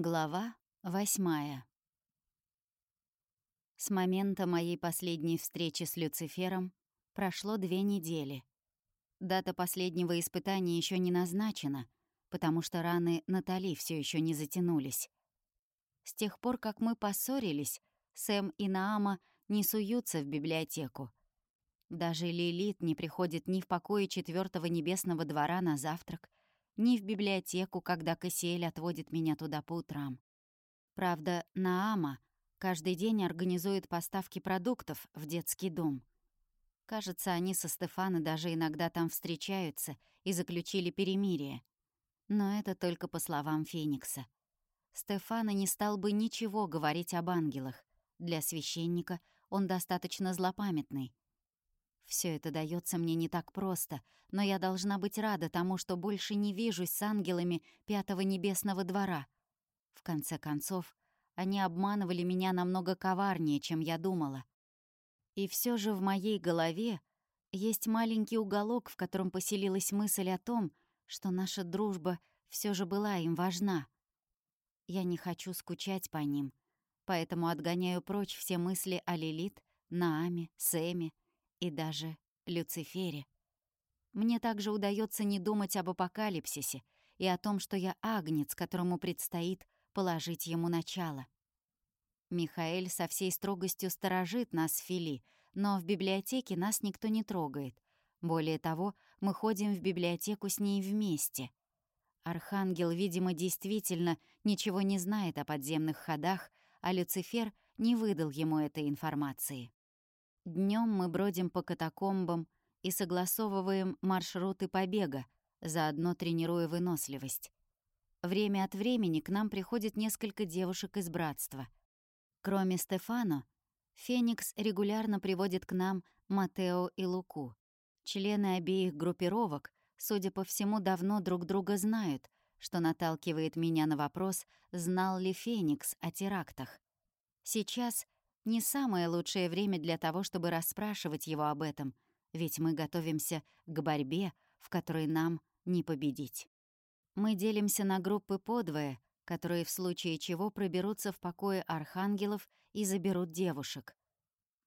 Глава восьмая. С момента моей последней встречи с Люцифером прошло две недели. Дата последнего испытания еще не назначена, потому что раны Натали все еще не затянулись. С тех пор, как мы поссорились, Сэм и Наама не суются в библиотеку. Даже Лилит не приходит ни в покое четвертого небесного двора на завтрак, ни в библиотеку, когда Кассиэль отводит меня туда по утрам. Правда, Наама каждый день организует поставки продуктов в детский дом. Кажется, они со Стефаной даже иногда там встречаются и заключили перемирие. Но это только по словам Феникса. Стефана не стал бы ничего говорить об ангелах. Для священника он достаточно злопамятный. Все это дается мне не так просто, но я должна быть рада тому, что больше не вижусь с ангелами Пятого Небесного Двора. В конце концов, они обманывали меня намного коварнее, чем я думала. И все же в моей голове есть маленький уголок, в котором поселилась мысль о том, что наша дружба все же была им важна. Я не хочу скучать по ним, поэтому отгоняю прочь все мысли о Лилит, Нааме, Сэме и даже Люцифере. Мне также удается не думать об апокалипсисе и о том, что я агнец, которому предстоит положить ему начало. Михаэль со всей строгостью сторожит нас Фили, но в библиотеке нас никто не трогает. Более того, мы ходим в библиотеку с ней вместе. Архангел, видимо, действительно ничего не знает о подземных ходах, а Люцифер не выдал ему этой информации. Днем мы бродим по катакомбам и согласовываем маршруты побега, заодно тренируя выносливость. Время от времени к нам приходит несколько девушек из братства. Кроме Стефано, Феникс регулярно приводит к нам Матео и Луку. Члены обеих группировок, судя по всему, давно друг друга знают, что наталкивает меня на вопрос, знал ли Феникс о терактах. Сейчас — не самое лучшее время для того, чтобы расспрашивать его об этом, ведь мы готовимся к борьбе, в которой нам не победить. Мы делимся на группы подвое, которые в случае чего проберутся в покое архангелов и заберут девушек.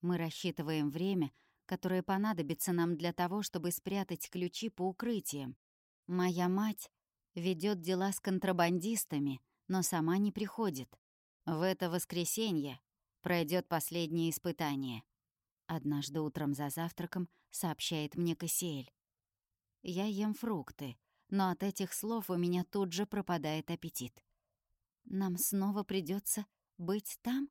Мы рассчитываем время, которое понадобится нам для того, чтобы спрятать ключи по укрытиям. Моя мать ведет дела с контрабандистами, но сама не приходит. В это воскресенье пройдет последнее испытание. Однажды утром за завтраком сообщает мне Кассиэль. Я ем фрукты, но от этих слов у меня тут же пропадает аппетит. Нам снова придется быть там?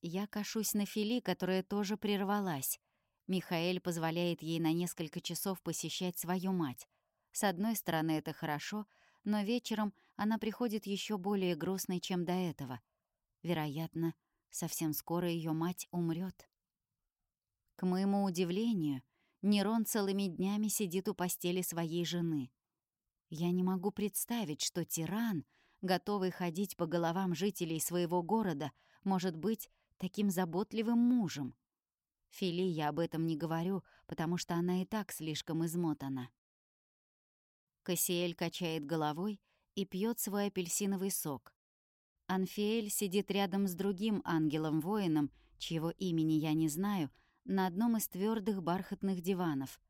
Я кашусь на Фили, которая тоже прервалась. Михаэль позволяет ей на несколько часов посещать свою мать. С одной стороны, это хорошо, но вечером она приходит еще более грустной, чем до этого. Вероятно, Совсем скоро ее мать умрет. К моему удивлению, Нерон целыми днями сидит у постели своей жены. Я не могу представить, что тиран, готовый ходить по головам жителей своего города, может быть таким заботливым мужем. Фили я об этом не говорю, потому что она и так слишком измотана. Кассиэль качает головой и пьет свой апельсиновый сок. Анфиэль сидит рядом с другим ангелом-воином, чьего имени я не знаю, на одном из твердых бархатных диванов.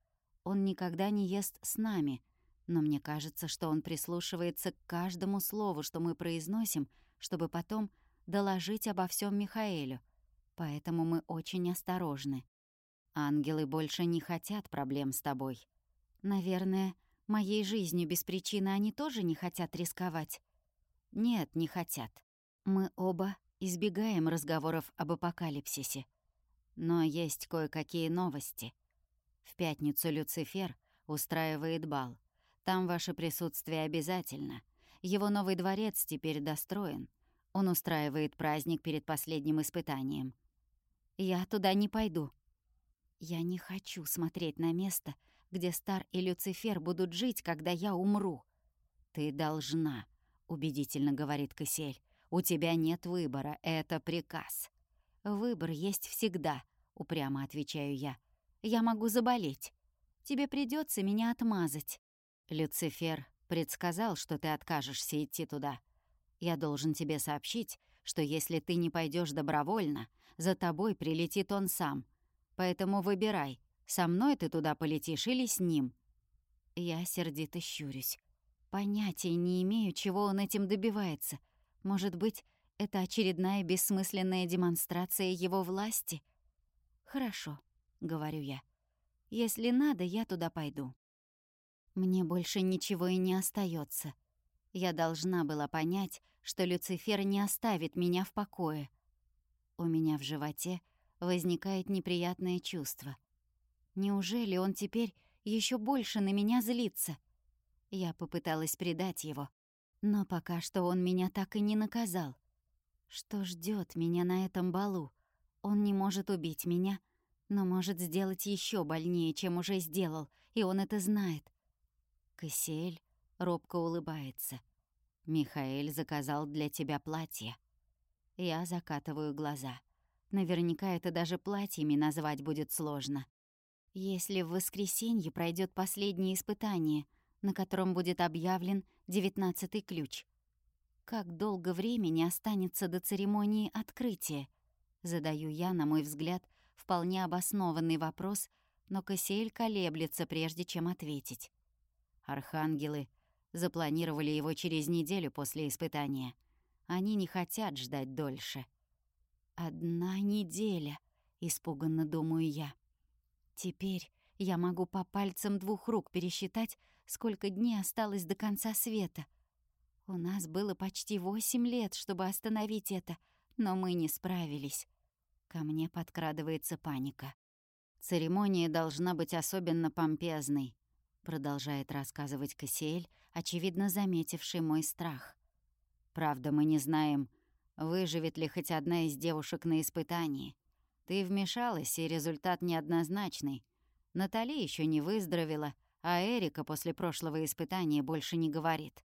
Он никогда не ест с нами, но мне кажется, что он прислушивается к каждому слову, что мы произносим, чтобы потом доложить обо всем Михаэлю. Поэтому мы очень осторожны. Ангелы больше не хотят проблем с тобой. Наверное, моей жизнью без причины они тоже не хотят рисковать. Нет, не хотят. Мы оба избегаем разговоров об апокалипсисе. Но есть кое-какие новости. В пятницу Люцифер устраивает бал. Там ваше присутствие обязательно. Его новый дворец теперь достроен. Он устраивает праздник перед последним испытанием. Я туда не пойду. Я не хочу смотреть на место, где Стар и Люцифер будут жить, когда я умру. Ты должна, убедительно говорит Кассиэль. У тебя нет выбора, это приказ. Выбор есть всегда, упрямо отвечаю я. Я могу заболеть. Тебе придется меня отмазать. Люцифер предсказал, что ты откажешься идти туда. Я должен тебе сообщить, что если ты не пойдешь добровольно, за тобой прилетит он сам. Поэтому выбирай, со мной ты туда полетишь или с ним». Я сердито щурюсь. Понятия не имею, чего он этим добивается. Может быть, это очередная бессмысленная демонстрация его власти? «Хорошо», — говорю я. «Если надо, я туда пойду». Мне больше ничего и не остается. Я должна была понять, что Люцифер не оставит меня в покое. У меня в животе возникает неприятное чувство. Неужели он теперь еще больше на меня злится? Я попыталась предать его, но пока что он меня так и не наказал. Что ждет меня на этом балу? Он не может убить меня, но может сделать еще больнее, чем уже сделал, и он это знает. Кассиэль робко улыбается. «Михаэль заказал для тебя платье». Я закатываю глаза. Наверняка это даже платьями назвать будет сложно. Если в воскресенье пройдет последнее испытание, на котором будет объявлен девятнадцатый ключ. Как долго времени останется до церемонии открытия? Задаю я, на мой взгляд, вполне обоснованный вопрос, но Кассиэль колеблется, прежде чем ответить. Архангелы запланировали его через неделю после испытания. Они не хотят ждать дольше. «Одна неделя», — испуганно думаю я. Теперь я могу по пальцам двух рук пересчитать, сколько дней осталось до конца света. У нас было почти восемь лет, чтобы остановить это, но мы не справились. Ко мне подкрадывается паника. «Церемония должна быть особенно помпезной», — продолжает рассказывать Кассиэль, очевидно заметивший мой страх. «Правда, мы не знаем, выживет ли хоть одна из девушек на испытании. Ты вмешалась, и результат неоднозначный. Натали еще не выздоровела, а Эрика после прошлого испытания больше не говорит.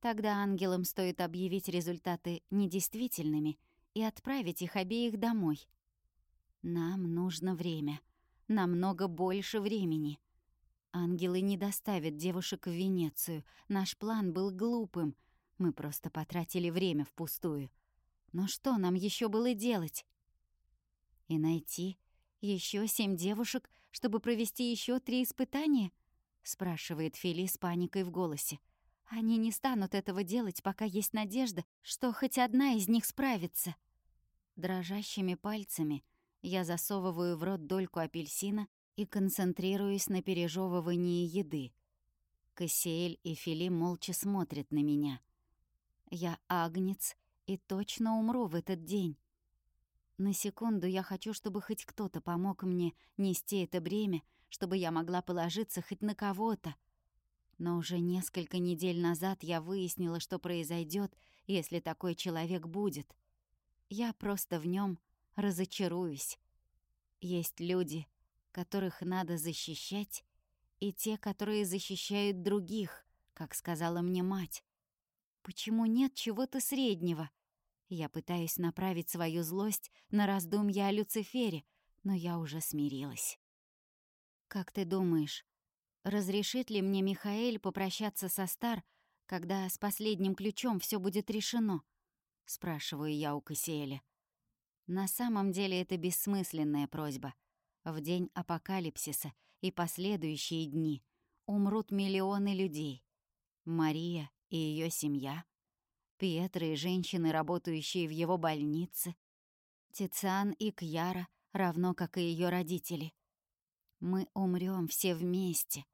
Тогда ангелам стоит объявить результаты недействительными и отправить их обеих домой. Нам нужно время. Намного больше времени. Ангелы не доставят девушек в Венецию. Наш план был глупым. Мы просто потратили время впустую. Но что нам еще было делать? И найти еще семь девушек, чтобы провести еще три испытания? спрашивает Фили с паникой в голосе. Они не станут этого делать, пока есть надежда, что хоть одна из них справится. Дрожащими пальцами я засовываю в рот дольку апельсина и концентрируюсь на пережевывании еды. Кассиэль и Фили молча смотрят на меня. Я агнец и точно умру в этот день. На секунду я хочу, чтобы хоть кто-то помог мне нести это бремя, чтобы я могла положиться хоть на кого-то. Но уже несколько недель назад я выяснила, что произойдет, если такой человек будет. Я просто в нем разочаруюсь. Есть люди, которых надо защищать, и те, которые защищают других, как сказала мне мать. Почему нет чего-то среднего? Я пытаюсь направить свою злость на раздумья о Люцифере, но я уже смирилась. «Как ты думаешь, разрешит ли мне Михаэль попрощаться со Стар, когда с последним ключом все будет решено?» — спрашиваю я у Кассиэля. На самом деле это бессмысленная просьба. В день апокалипсиса и последующие дни умрут миллионы людей. Мария и ее семья — Пьетро и женщины, работающие в его больнице, Тициан и Кьяра, равно как и ее родители. Мы умрем все вместе.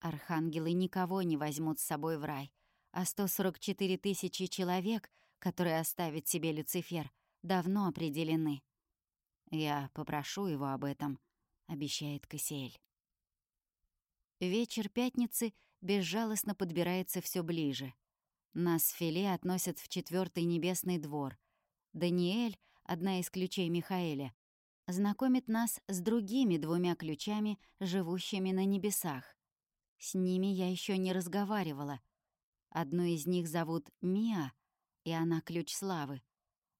Архангелы никого не возьмут с собой в рай, а 144 тысячи человек, которые оставит себе Люцифер, давно определены. «Я попрошу его об этом», — обещает Кассиэль. Вечер пятницы безжалостно подбирается все ближе — нас Филе относят в четвертый небесный двор. Даниэль, одна из ключей Михаэля, знакомит нас с другими двумя ключами, живущими на небесах. С ними я еще не разговаривала. Одну из них зовут Миа, и она ключ славы,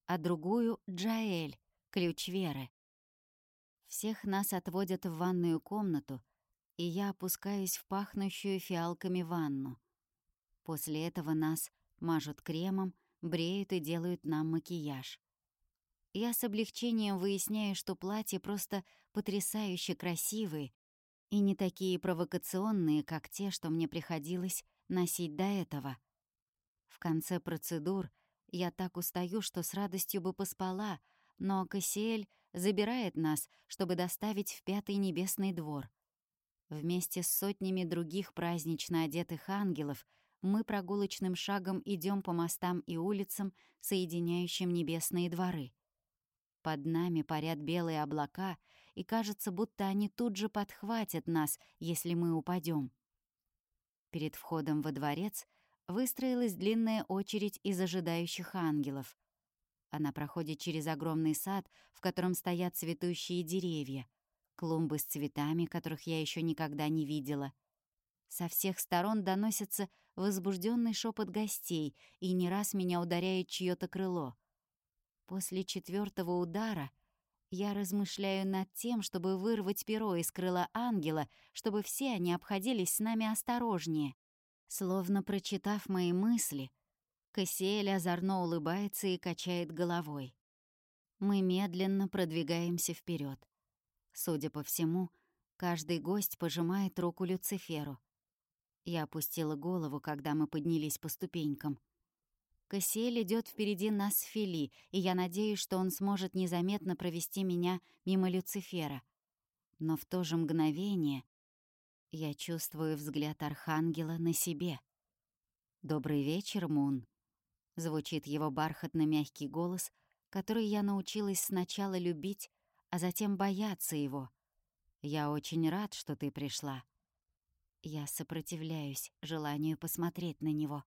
а другую — Джаэль, ключ веры. Всех нас отводят в ванную комнату, и я опускаюсь в пахнущую фиалками ванну. После этого нас мажут кремом, бреют и делают нам макияж. Я с облегчением выясняю, что платья просто потрясающе красивые и не такие провокационные, как те, что мне приходилось носить до этого. В конце процедур я так устаю, что с радостью бы поспала, но Кассиэль забирает нас, чтобы доставить в Пятый Небесный двор. Вместе с сотнями других празднично одетых ангелов мы прогулочным шагом идем по мостам и улицам, соединяющим небесные дворы. Под нами парят белые облака, и кажется, будто они тут же подхватят нас, если мы упадем. Перед входом во дворец выстроилась длинная очередь из ожидающих ангелов. Она проходит через огромный сад, в котором стоят цветущие деревья, клумбы с цветами, которых я еще никогда не видела. Со всех сторон доносится возбужденный шепот гостей, и не раз меня ударяет чье-то крыло — После четвертого удара я размышляю над тем, чтобы вырвать перо из крыла ангела, чтобы все они обходились с нами осторожнее. Словно прочитав мои мысли, Кассиэль озорно улыбается и качает головой. Мы медленно продвигаемся вперед. Судя по всему, каждый гость пожимает руку Люциферу. Я опустила голову, когда мы поднялись по ступенькам — Кассиэль идет впереди нас с Фили, и я надеюсь, что он сможет незаметно провести меня мимо Люцифера. Но в то же мгновение я чувствую взгляд Архангела на себе. «Добрый вечер, Мун», — звучит его бархатно-мягкий голос, который я научилась сначала любить, а затем бояться его. «Я очень рад, что ты пришла». Я сопротивляюсь желанию посмотреть на него.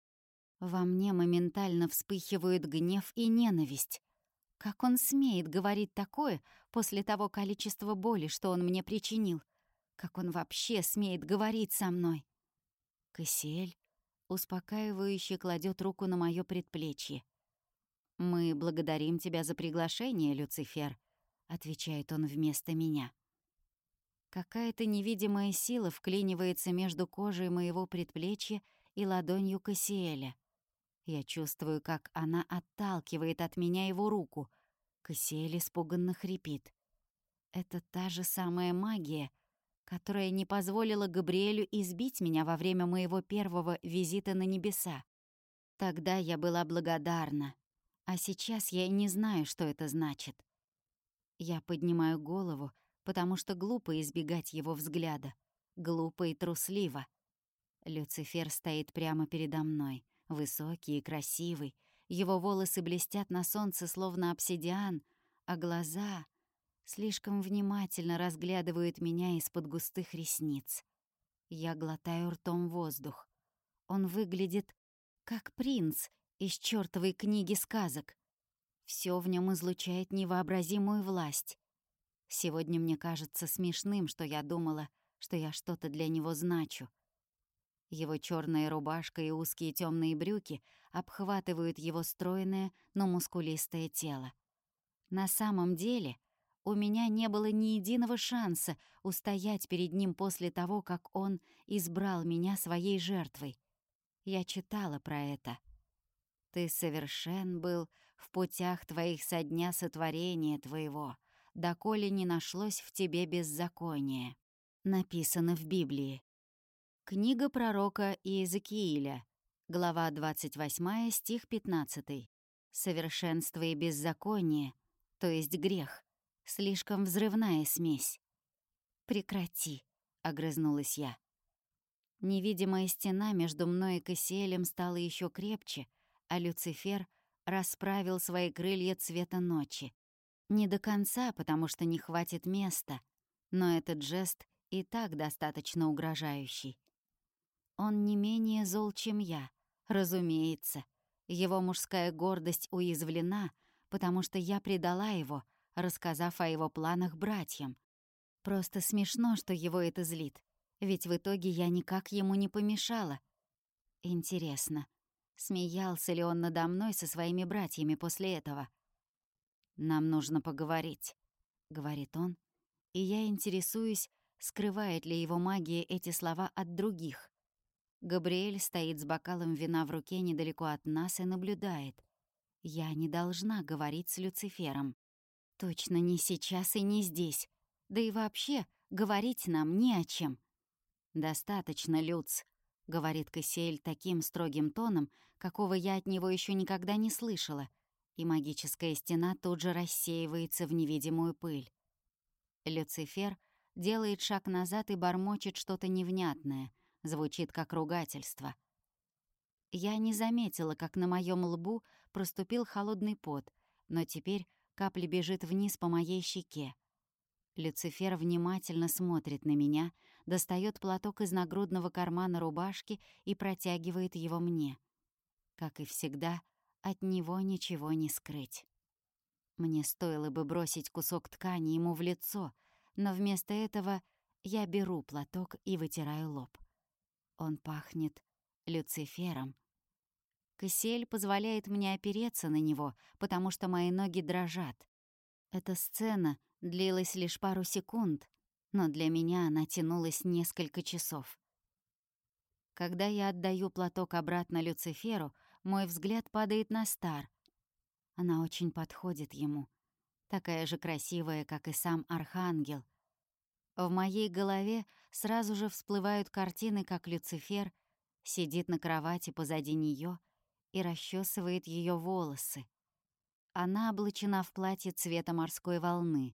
Во мне моментально вспыхивают гнев и ненависть. Как он смеет говорить такое после того количества боли, что он мне причинил? Как он вообще смеет говорить со мной? Кассиэль успокаивающе кладет руку на моё предплечье. «Мы благодарим тебя за приглашение, Люцифер», — отвечает он вместо меня. Какая-то невидимая сила вклинивается между кожей моего предплечья и ладонью Кассиэля. Я чувствую, как она отталкивает от меня его руку. Кассиэль испуганно хрипит. Это та же самая магия, которая не позволила Габриэлю избить меня во время моего первого визита на небеса. Тогда я была благодарна, а сейчас я и не знаю, что это значит. Я поднимаю голову, потому что глупо избегать его взгляда. Глупо и трусливо. Люцифер стоит прямо передо мной — Высокий и красивый, его волосы блестят на солнце, словно обсидиан, а глаза слишком внимательно разглядывают меня из-под густых ресниц. Я глотаю ртом воздух. Он выглядит как принц из чёртовой книги сказок. Всё в нём излучает невообразимую власть. Сегодня мне кажется смешным, что я думала, что я что-то для него значу — его черная рубашка и узкие темные брюки обхватывают его стройное, но мускулистое тело. На самом деле, у меня не было ни единого шанса устоять перед ним после того, как он избрал меня своей жертвой. Я читала про это. «Ты совершен был в путях твоих со дня сотворения твоего, доколе не нашлось в тебе беззакония». Написано в Библии. Книга пророка Иезекииля, глава 28, стих 15. «Совершенство и беззаконие, то есть грех, слишком взрывная смесь». «Прекрати», — огрызнулась я. Невидимая стена между мной и Кассиэлем стала еще крепче, а Люцифер расправил свои крылья цвета ночи. Не до конца, потому что не хватит места, но этот жест и так достаточно угрожающий. Он не менее зол, чем я, разумеется. Его мужская гордость уязвлена, потому что я предала его, рассказав о его планах братьям. Просто смешно, что его это злит, ведь в итоге я никак ему не помешала. Интересно, смеялся ли он надо мной со своими братьями после этого? «Нам нужно поговорить», — говорит он, и я интересуюсь, скрывает ли его магия эти слова от других. Габриэль стоит с бокалом вина в руке недалеко от нас и наблюдает. Я не должна говорить с Люцифером. Точно не сейчас и не здесь. Да и вообще, говорить нам не о чем. «Достаточно, Люц», — говорит Кассиэль таким строгим тоном, какого я от него еще никогда не слышала, и магическая стена тут же рассеивается в невидимую пыль. Люцифер делает шаг назад и бормочет что-то невнятное, звучит как ругательство. Я не заметила, как на моем лбу проступил холодный пот, но теперь капля бежит вниз по моей щеке. Люцифер внимательно смотрит на меня, достает платок из нагрудного кармана рубашки и протягивает его мне. Как и всегда, от него ничего не скрыть. Мне стоило бы бросить кусок ткани ему в лицо, но вместо этого я беру платок и вытираю лоб. Он пахнет Люцифером. Кассиэль позволяет мне опереться на него, потому что мои ноги дрожат. Эта сцена длилась лишь пару секунд, но для меня она тянулась несколько часов. Когда я отдаю платок обратно Люциферу, мой взгляд падает на Стар. Она очень подходит ему. Такая же красивая, как и сам Архангел. В моей голове сразу же всплывают картины, как Люцифер сидит на кровати позади нее и расчесывает ее волосы. Она облачена в платье цвета морской волны.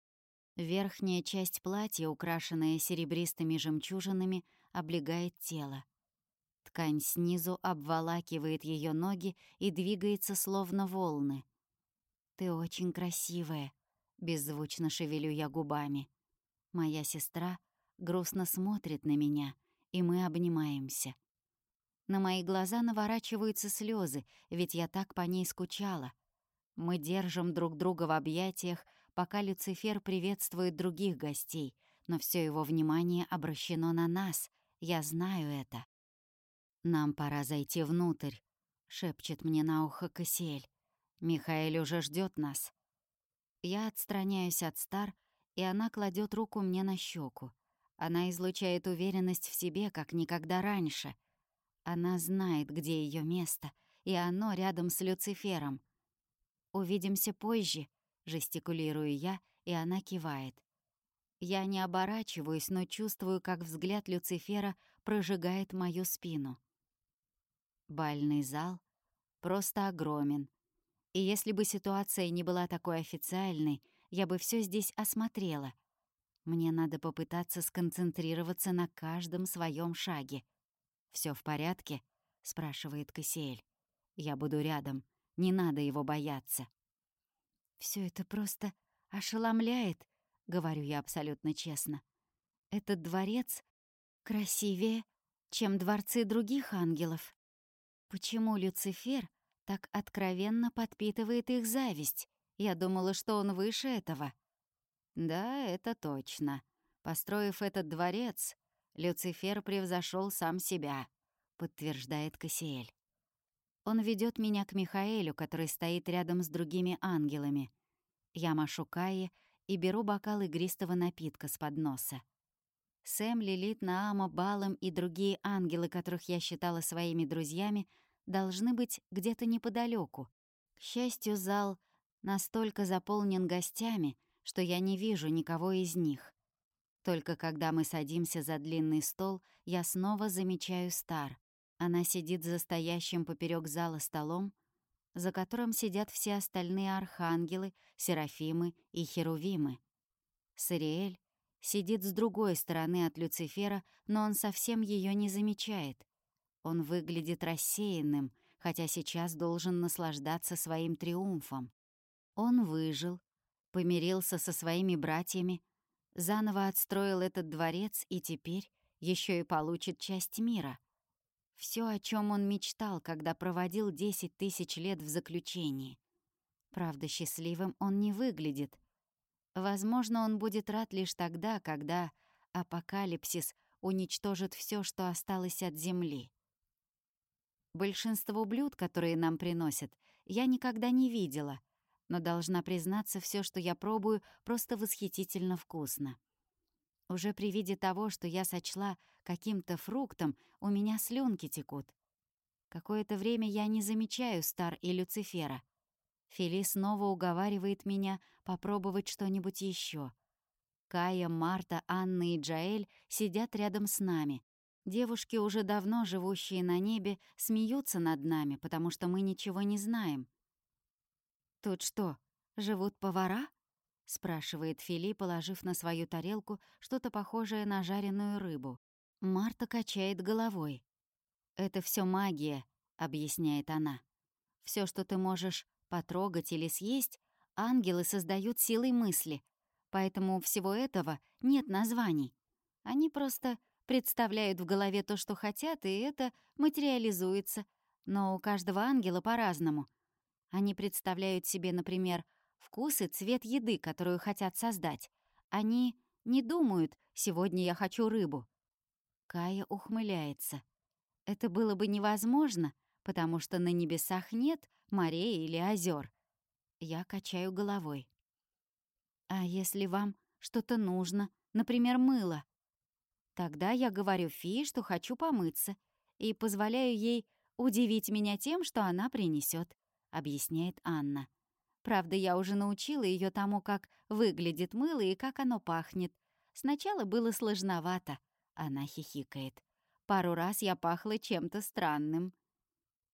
Верхняя часть платья, украшенная серебристыми жемчужинами, облегает тело. Ткань снизу обволакивает ее ноги и двигается словно волны. «Ты очень красивая», — беззвучно шевелю я губами. Моя сестра грустно смотрит на меня, и мы обнимаемся. На мои глаза наворачиваются слезы, ведь я так по ней скучала. Мы держим друг друга в объятиях, пока Люцифер приветствует других гостей, но все его внимание обращено на нас, я знаю это. «Нам пора зайти внутрь», — шепчет мне на ухо Кассиэль. «Михаэль уже ждет нас». Я отстраняюсь от Стар, и она кладет руку мне на щеку. Она излучает уверенность в себе, как никогда раньше. Она знает, где ее место, и оно рядом с Люцифером. «Увидимся позже», Жестикулирую я, и она кивает. Я не оборачиваюсь, но чувствую, как взгляд Люцифера прожигает мою спину. Бальный зал просто огромен. И если бы ситуация не была такой официальной, я бы все здесь осмотрела. Мне надо попытаться сконцентрироваться на каждом своем шаге. Все в порядке?» — спрашивает Кассиэль. «Я буду рядом. Не надо его бояться». Все это просто ошеломляет, говорю я абсолютно честно. Этот дворец красивее, чем дворцы других ангелов. Почему Люцифер так откровенно подпитывает их зависть? Я думала, что он выше этого. Да, это точно. Построив этот дворец, Люцифер превзошел сам себя, подтверждает Кассиэль. Он ведет меня к Михаэлю, который стоит рядом с другими ангелами. Я машу Каи и беру бокал игристого напитка с подноса. Сэм, Лилит, Наама, Балом и другие ангелы, которых я считала своими друзьями, должны быть где-то неподалеку. К счастью, зал настолько заполнен гостями, что я не вижу никого из них. Только когда мы садимся за длинный стол, я снова замечаю Стар. Она сидит за стоящим поперек зала столом, за которым сидят все остальные архангелы, серафимы и херувимы. Сариэль сидит с другой стороны от Люцифера, но он совсем ее не замечает. Он выглядит рассеянным, хотя сейчас должен наслаждаться своим триумфом. Он выжил, помирился со своими братьями, заново отстроил этот дворец и теперь еще и получит часть мира — все, о чем он мечтал, когда проводил 10 тысяч лет в заключении. Правда, счастливым он не выглядит. Возможно, он будет рад лишь тогда, когда апокалипсис уничтожит все, что осталось от Земли. Большинство блюд, которые нам приносят, я никогда не видела, но должна признаться, все, что я пробую, просто восхитительно вкусно. Уже при виде того, что я сочла каким-то фруктом, у меня слюнки текут. Какое-то время я не замечаю Стар и Люцифера. Фили снова уговаривает меня попробовать что-нибудь еще. Кая, Марта, Анна и Джаэль сидят рядом с нами. Девушки, уже давно живущие на небе, смеются над нами, потому что мы ничего не знаем. «Тут что, живут повара?» — спрашивает Фили, положив на свою тарелку что-то похожее на жареную рыбу. Марта качает головой. «Это все магия», — объясняет она. Все, что ты можешь потрогать или съесть, ангелы создают силой мысли, поэтому всего этого нет названий. Они просто представляют в голове то, что хотят, и это материализуется. Но у каждого ангела по-разному. Они представляют себе, например, вкус и цвет еды, которую хотят создать. Они не думают «сегодня я хочу рыбу». Кая ухмыляется. Это было бы невозможно, потому что на небесах нет морей или озер. Я качаю головой. А если вам что-то нужно, например, мыло? Тогда я говорю Фи, что хочу помыться, и позволяю ей удивить меня тем, что она принесет, объясняет Анна. Правда, я уже научила ее тому, как выглядит мыло и как оно пахнет. Сначала было сложновато, она хихикает. Пару раз я пахла чем-то странным.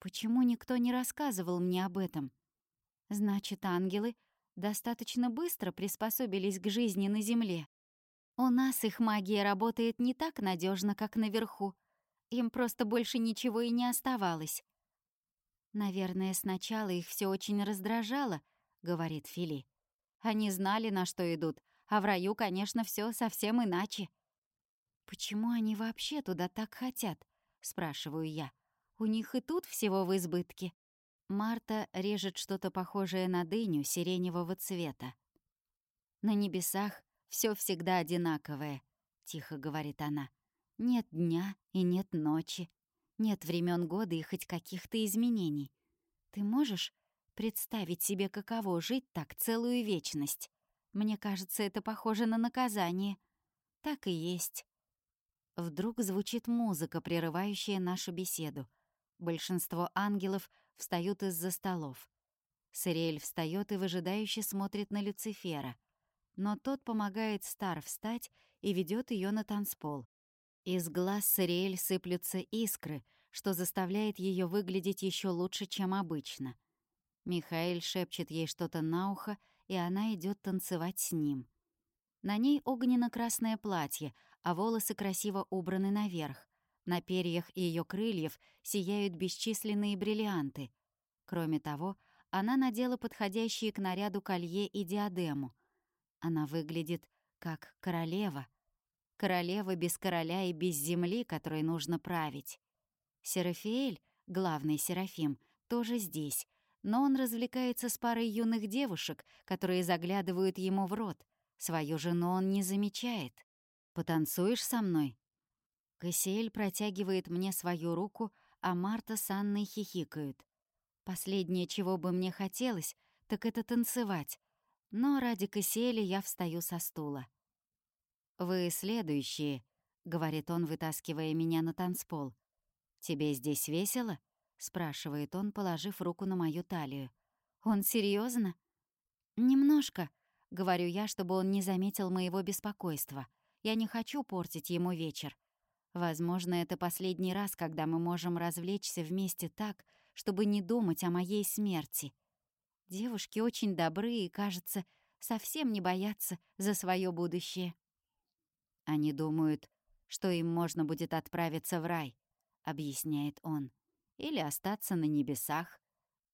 Почему никто не рассказывал мне об этом? Значит, ангелы достаточно быстро приспособились к жизни на Земле. У нас их магия работает не так надежно, как наверху. Им просто больше ничего и не оставалось. «Наверное, сначала их все очень раздражало», — говорит Фили. «Они знали, на что идут, а в раю, конечно, все совсем иначе». «Почему они вообще туда так хотят?» — спрашиваю я. У них и тут всего в избытке. Марта режет что-то похожее на дыню сиреневого цвета. «На небесах все всегда одинаковое», — тихо говорит она. «Нет дня и нет ночи. Нет времен года и хоть каких-то изменений. Ты можешь представить себе, каково жить так целую вечность? Мне кажется, это похоже на наказание. Так и есть». Вдруг звучит музыка, прерывающая нашу беседу — Большинство ангелов встают из-за столов. Сириэль встает и выжидающе смотрит на Люцифера. Но тот помогает Стар встать и ведет ее на танцпол. Из глаз Сириэль сыплются искры, что заставляет ее выглядеть еще лучше, чем обычно. Михаил шепчет ей что-то на ухо, и она идет танцевать с ним. На ней огненно-красное платье, а волосы красиво убраны наверх. На перьях ее крыльев сияют бесчисленные бриллианты. Кроме того, она надела подходящие к наряду колье и диадему. Она выглядит как королева. Королева без короля и без земли, которой нужно править. Серафиэль, главный Серафим, тоже здесь, но он развлекается с парой юных девушек, которые заглядывают ему в рот. Свою жену он не замечает. «Потанцуешь со мной?» Кассиэль протягивает мне свою руку, а Марта с Анной хихикают. Последнее, чего бы мне хотелось, так это танцевать. Но ради Кассиэля я встаю со стула. «Вы следующие», — говорит он, вытаскивая меня на танцпол. «Тебе здесь весело?» — спрашивает он, положив руку на мою талию. «Он серьезно? «Немножко», — говорю я, чтобы он не заметил моего беспокойства. Я не хочу портить ему вечер. Возможно, это последний раз, когда мы можем развлечься вместе так, чтобы не думать о моей смерти. Девушки очень добры и, кажется, совсем не боятся за свое будущее. Они думают, что им можно будет отправиться в рай, объясняет он, или остаться на небесах.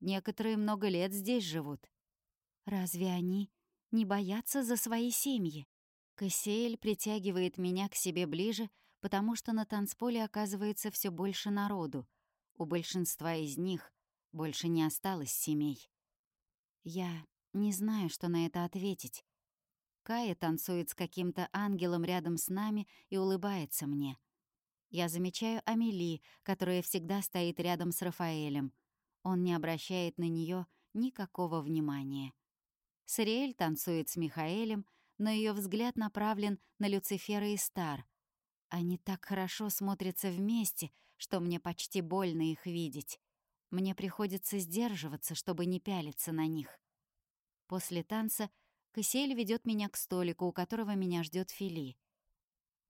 Некоторые много лет здесь живут. Разве они не боятся за свои семьи? Кассиэль притягивает меня к себе ближе, потому что на танцполе оказывается все больше народу. У большинства из них больше не осталось семей. Я не знаю, что на это ответить. Кая танцует с каким-то ангелом рядом с нами и улыбается мне. Я замечаю Амели, которая всегда стоит рядом с Рафаэлем. Он не обращает на нее никакого внимания. Сариэль танцует с Михаэлем, но ее взгляд направлен на Люцифера и Стар — они так хорошо смотрятся вместе, что мне почти больно их видеть. Мне приходится сдерживаться, чтобы не пялиться на них. После танца Кассиэль ведет меня к столику, у которого меня ждет Фили.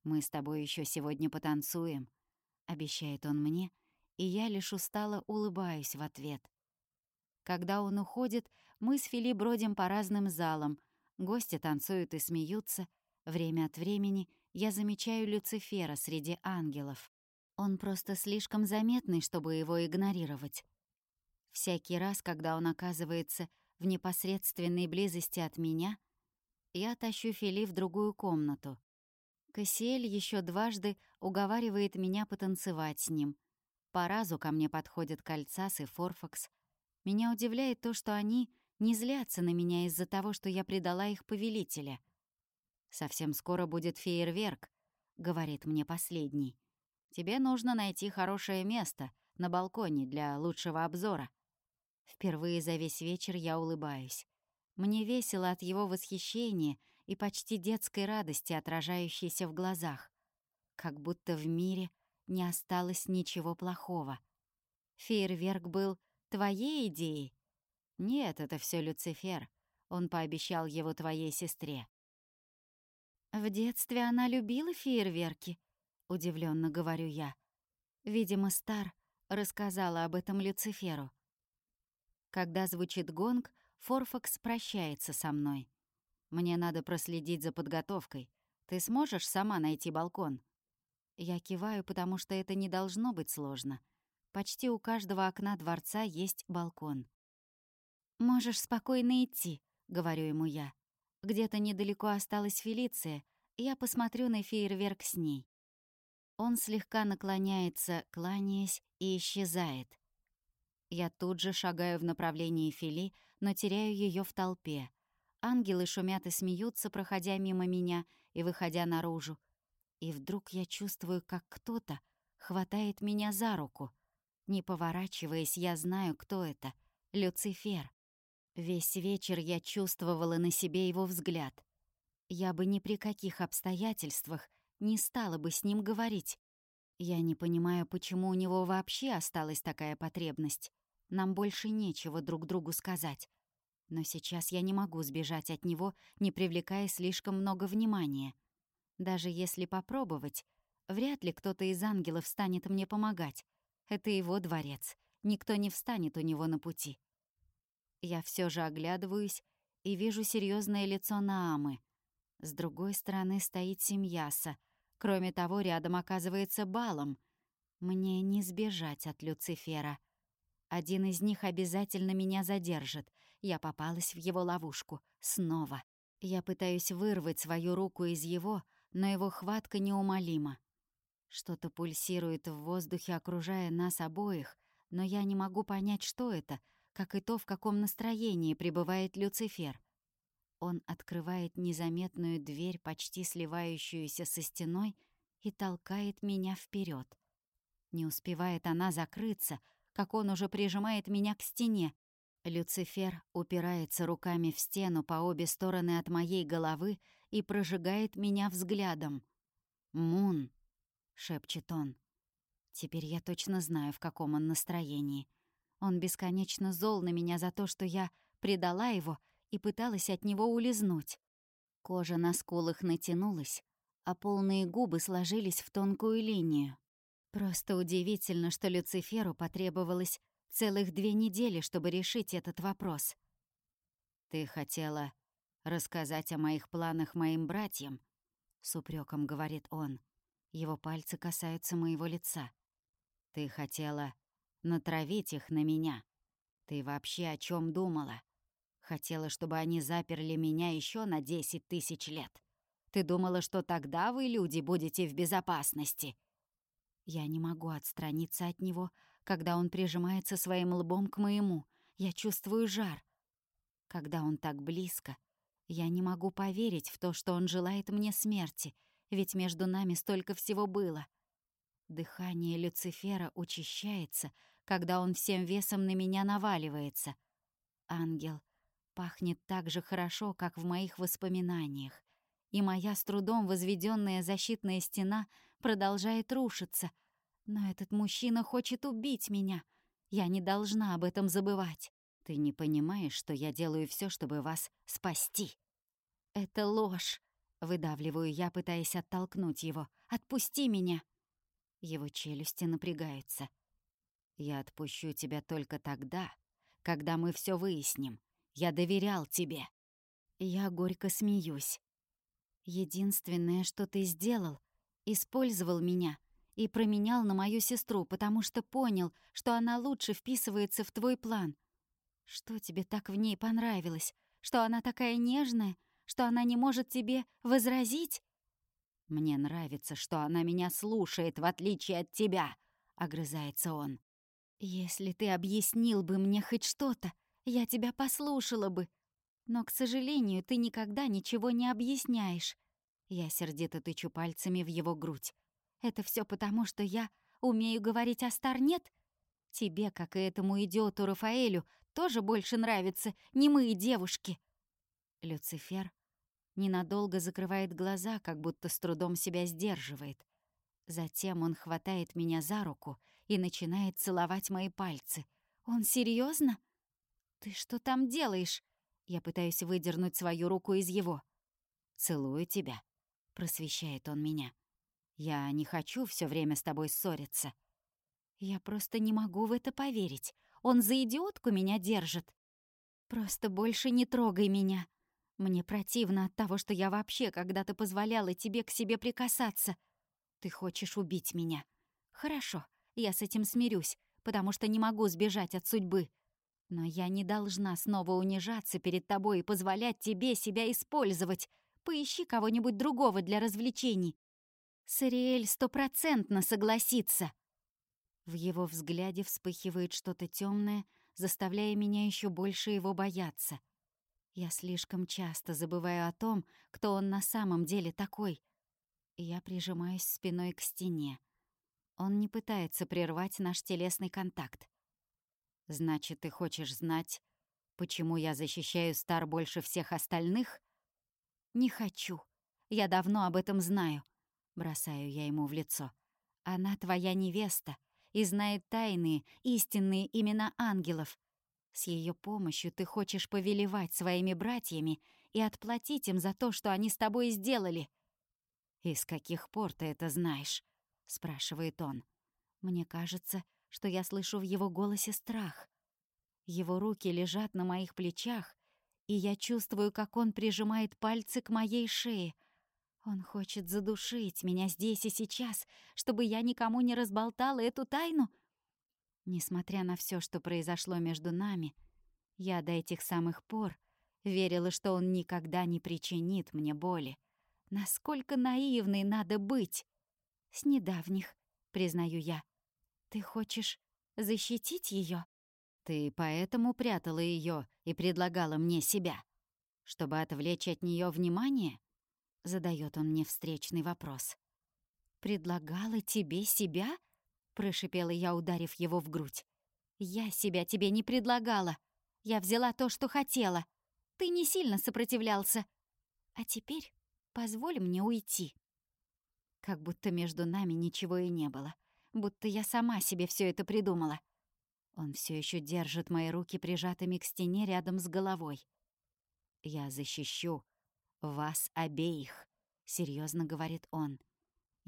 «Мы с тобой еще сегодня потанцуем», — обещает он мне, и я лишь устало улыбаюсь в ответ. Когда он уходит, мы с Фили бродим по разным залам, гости танцуют и смеются. Время от времени я замечаю Люцифера среди ангелов. Он просто слишком заметный, чтобы его игнорировать. Всякий раз, когда он оказывается в непосредственной близости от меня, я тащу Фили в другую комнату. Кассиэль еще дважды уговаривает меня потанцевать с ним. По разу ко мне подходят Кольцас и Форфакс. Меня удивляет то, что они не злятся на меня из-за того, что я предала их повелителя. «Совсем скоро будет фейерверк», — говорит мне последний. Тебе нужно найти хорошее место на балконе для лучшего обзора. Впервые за весь вечер я улыбаюсь. Мне весело от его восхищения и почти детской радости, отражающейся в глазах. Как будто в мире не осталось ничего плохого. Фейерверк был твоей идеей? Нет, это все Люцифер. Он пообещал его твоей сестре. В детстве она любила фейерверки, удивленно говорю я. Видимо, Стар рассказала об этом Люциферу. Когда звучит гонг, Форфакс прощается со мной. Мне надо проследить за подготовкой. Ты сможешь сама найти балкон? Я киваю, потому что это не должно быть сложно. Почти у каждого окна дворца есть балкон. «Можешь спокойно идти», — говорю ему я. «Где-то недалеко осталась Фелиция, я посмотрю на фейерверк с ней». Он слегка наклоняется, кланяясь, и исчезает. Я тут же шагаю в направлении Фили, но теряю ее в толпе. Ангелы шумят и смеются, проходя мимо меня и выходя наружу. И вдруг я чувствую, как кто-то хватает меня за руку. Не поворачиваясь, я знаю, кто это — Люцифер. Весь вечер я чувствовала на себе его взгляд. Я бы ни при каких обстоятельствах не стала бы с ним говорить. Я не понимаю, почему у него вообще осталась такая потребность. Нам больше нечего друг другу сказать. Но сейчас я не могу сбежать от него, не привлекая слишком много внимания. Даже если попробовать, вряд ли кто-то из ангелов станет мне помогать. Это его дворец. Никто не встанет у него на пути. Я все же оглядываюсь и вижу серьезное лицо Наамы. С другой стороны стоит Семьяса — Кроме того, рядом оказывается балом. Мне не сбежать от Люцифера. Один из них обязательно меня задержит. Я попалась в его ловушку. Снова. Я пытаюсь вырвать свою руку из его, но его хватка неумолима. Что-то пульсирует в воздухе, окружая нас обоих, но я не могу понять, что это, как и то, в каком настроении пребывает Люцифер. Он открывает незаметную дверь, почти сливающуюся со стеной, и толкает меня вперед. Не успевает она закрыться, как он уже прижимает меня к стене. Люцифер упирается руками в стену по обе стороны от моей головы и прожигает меня взглядом. «Мун», — шепчет он. Теперь я точно знаю, в каком он настроении. Он бесконечно зол на меня за то, что я предала его и пыталась от него улизнуть. Кожа на скулах натянулась, а полные губы сложились в тонкую линию. Просто удивительно, что Люциферу потребовалось целых две недели, чтобы решить этот вопрос. «Ты хотела рассказать о моих планах моим братьям?» — с упреком говорит он. Его пальцы касаются моего лица. «Ты хотела натравить их на меня. Ты вообще о чем думала?» Хотела, чтобы они заперли меня еще на десять тысяч лет. Ты думала, что тогда вы, люди, будете в безопасности?» Я не могу отстраниться от него, когда он прижимается своим лбом к моему. Я чувствую жар. Когда он так близко, я не могу поверить в то, что он желает мне смерти, ведь между нами столько всего было. Дыхание Люцифера учащается, когда он всем весом на меня наваливается. Ангел Пахнет так же хорошо, как в моих воспоминаниях. И моя с трудом возведенная защитная стена продолжает рушиться. Но этот мужчина хочет убить меня. Я не должна об этом забывать. Ты не понимаешь, что я делаю все, чтобы вас спасти. Это ложь. Выдавливаю я, пытаясь оттолкнуть его. «Отпусти меня!» Его челюсти напрягаются. «Я отпущу тебя только тогда, когда мы все выясним. Я доверял тебе». Я горько смеюсь. Единственное, что ты сделал, использовал меня и променял на мою сестру, потому что понял, что она лучше вписывается в твой план. Что тебе так в ней понравилось? Что она такая нежная? Что она не может тебе возразить? Мне нравится, что она меня слушает, в отличие от тебя, огрызается он. Если ты объяснил бы мне хоть что-то, я тебя послушала бы. Но, к сожалению, ты никогда ничего не объясняешь. Я сердито тычу пальцами в его грудь. Это все потому, что я умею говорить, а Стар нет? Тебе, как и этому идиоту Рафаэлю, тоже больше нравятся немые девушки. Люцифер ненадолго закрывает глаза, как будто с трудом себя сдерживает. Затем он хватает меня за руку и начинает целовать мои пальцы. Он серьезно? Ты что там делаешь? Я пытаюсь выдернуть свою руку из его. «Целую тебя», — просвещает он меня. «Я не хочу все время с тобой ссориться». Я просто не могу в это поверить. Он за идиотку меня держит. Просто больше не трогай меня. Мне противно от того, что я вообще когда-то позволяла тебе к себе прикасаться. Ты хочешь убить меня. Хорошо, я с этим смирюсь, потому что не могу сбежать от судьбы. Но я не должна снова унижаться перед тобой и позволять тебе себя использовать. Поищи кого-нибудь другого для развлечений. Сариэль стопроцентно согласится. В его взгляде вспыхивает что-то темное, заставляя меня еще больше его бояться. Я слишком часто забываю о том, кто он на самом деле такой. Я прижимаюсь спиной к стене. Он не пытается прервать наш телесный контакт. Значит, ты хочешь знать, почему я защищаю Стар больше всех остальных? Не хочу. Я давно об этом знаю. Бросаю я ему в лицо. Она твоя невеста и знает тайные, истинные имена ангелов. С ее помощью ты хочешь повелевать своими братьями и отплатить им за то, что они с тобой сделали. «И с каких пор ты это знаешь?» — спрашивает он. Мне кажется, что я слышу в его голосе страх. Его руки лежат на моих плечах, и я чувствую, как он прижимает пальцы к моей шее. Он хочет задушить меня здесь и сейчас, чтобы я никому не разболтала эту тайну. Несмотря на все, что произошло между нами, я до этих самых пор верила, что он никогда не причинит мне боли. Насколько наивной надо быть! С недавних, признаю я. Ты хочешь защитить ее? Ты поэтому прятала ее и предлагала мне себя, чтобы отвлечь от нее внимание? Задает он мне встречный вопрос. Предлагала тебе себя? Прошипела я, ударив его в грудь. Я себя тебе не предлагала. Я взяла то, что хотела. Ты не сильно сопротивлялся. А теперь позволь мне уйти. Как будто между нами ничего и не было будто я сама себе все это придумала. Он все еще держит мои руки прижатыми к стене рядом с головой. «Я защищу вас обеих», — серьезно говорит он.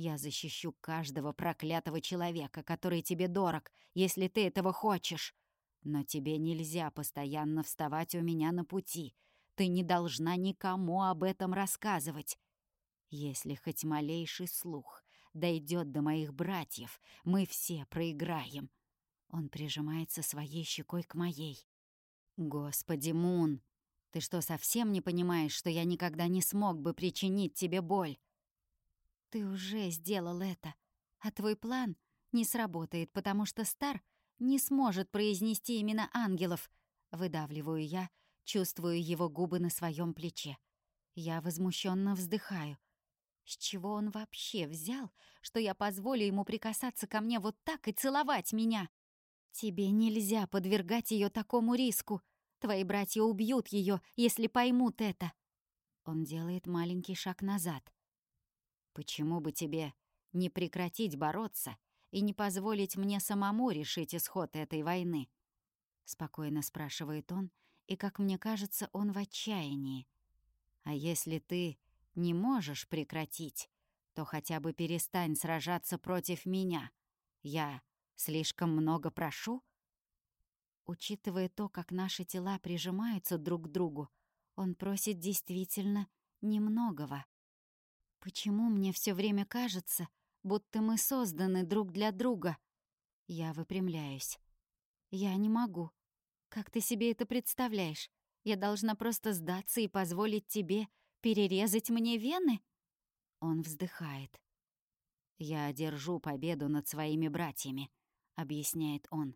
«Я защищу каждого проклятого человека, который тебе дорог, если ты этого хочешь. Но тебе нельзя постоянно вставать у меня на пути. Ты не должна никому об этом рассказывать. Если хоть малейший слух дойдет до моих братьев, мы все проиграем. Он прижимается своей щекой к моей. Господи, Мун, ты что, совсем не понимаешь, что я никогда не смог бы причинить тебе боль? Ты уже сделал это, а твой план не сработает, потому что Стар не сможет произнести имена ангелов. Выдавливаю я, чувствую его губы на своем плече. Я возмущенно вздыхаю — с чего он вообще взял, что я позволю ему прикасаться ко мне вот так и целовать меня? Тебе нельзя подвергать ее такому риску. Твои братья убьют ее, если поймут это. Он делает маленький шаг назад. Почему бы тебе не прекратить бороться и не позволить мне самому решить исход этой войны?» Спокойно спрашивает он, и, как мне кажется, он в отчаянии. «А если ты не можешь прекратить, то хотя бы перестань сражаться против меня. Я слишком много прошу?» Учитывая то, как наши тела прижимаются друг к другу, он просит действительно немногого. Почему мне все время кажется, будто мы созданы друг для друга? Я выпрямляюсь. Я не могу. Как ты себе это представляешь? Я должна просто сдаться и позволить тебе перерезать мне вены? Он вздыхает. «Я одержу победу над своими братьями», — объясняет он.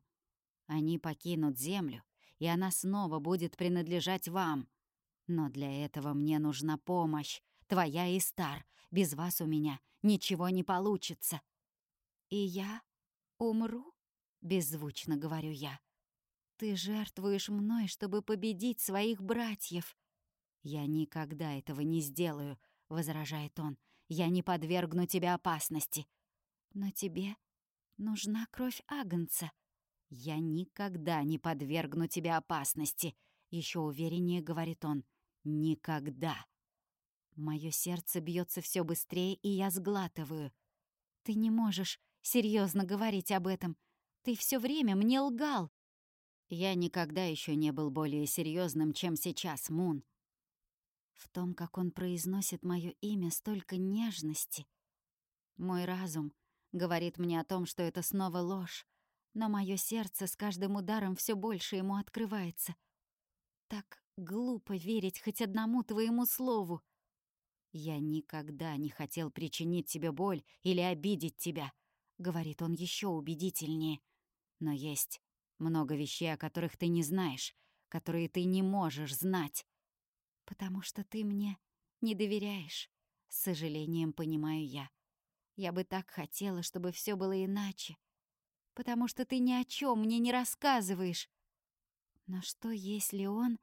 «Они покинут землю, и она снова будет принадлежать вам. Но для этого мне нужна помощь, твоя и стар. Без вас у меня ничего не получится». «И я умру?» — беззвучно говорю я. «Ты жертвуешь мной, чтобы победить своих братьев». «Я никогда этого не сделаю», — возражает он. «Я не подвергну тебя опасности». «Но тебе нужна кровь Агнца». «Я никогда не подвергну тебя опасности», — еще увереннее говорит он. «Никогда». Мое сердце бьется все быстрее, и я сглатываю. «Ты не можешь серьезно говорить об этом. Ты все время мне лгал». Я никогда еще не был более серьезным, чем сейчас, Мун. В том, как он произносит мое имя, столько нежности. Мой разум говорит мне о том, что это снова ложь, но мое сердце с каждым ударом все больше ему открывается. Так глупо верить хоть одному твоему слову. «Я никогда не хотел причинить тебе боль или обидеть тебя», — говорит он еще убедительнее. «Но есть много вещей, о которых ты не знаешь, которые ты не можешь знать. Потому что ты мне не доверяешь», — с сожалением понимаю я. «Я бы так хотела, чтобы все было иначе. Потому что ты ни о чем мне не рассказываешь. Но что, если он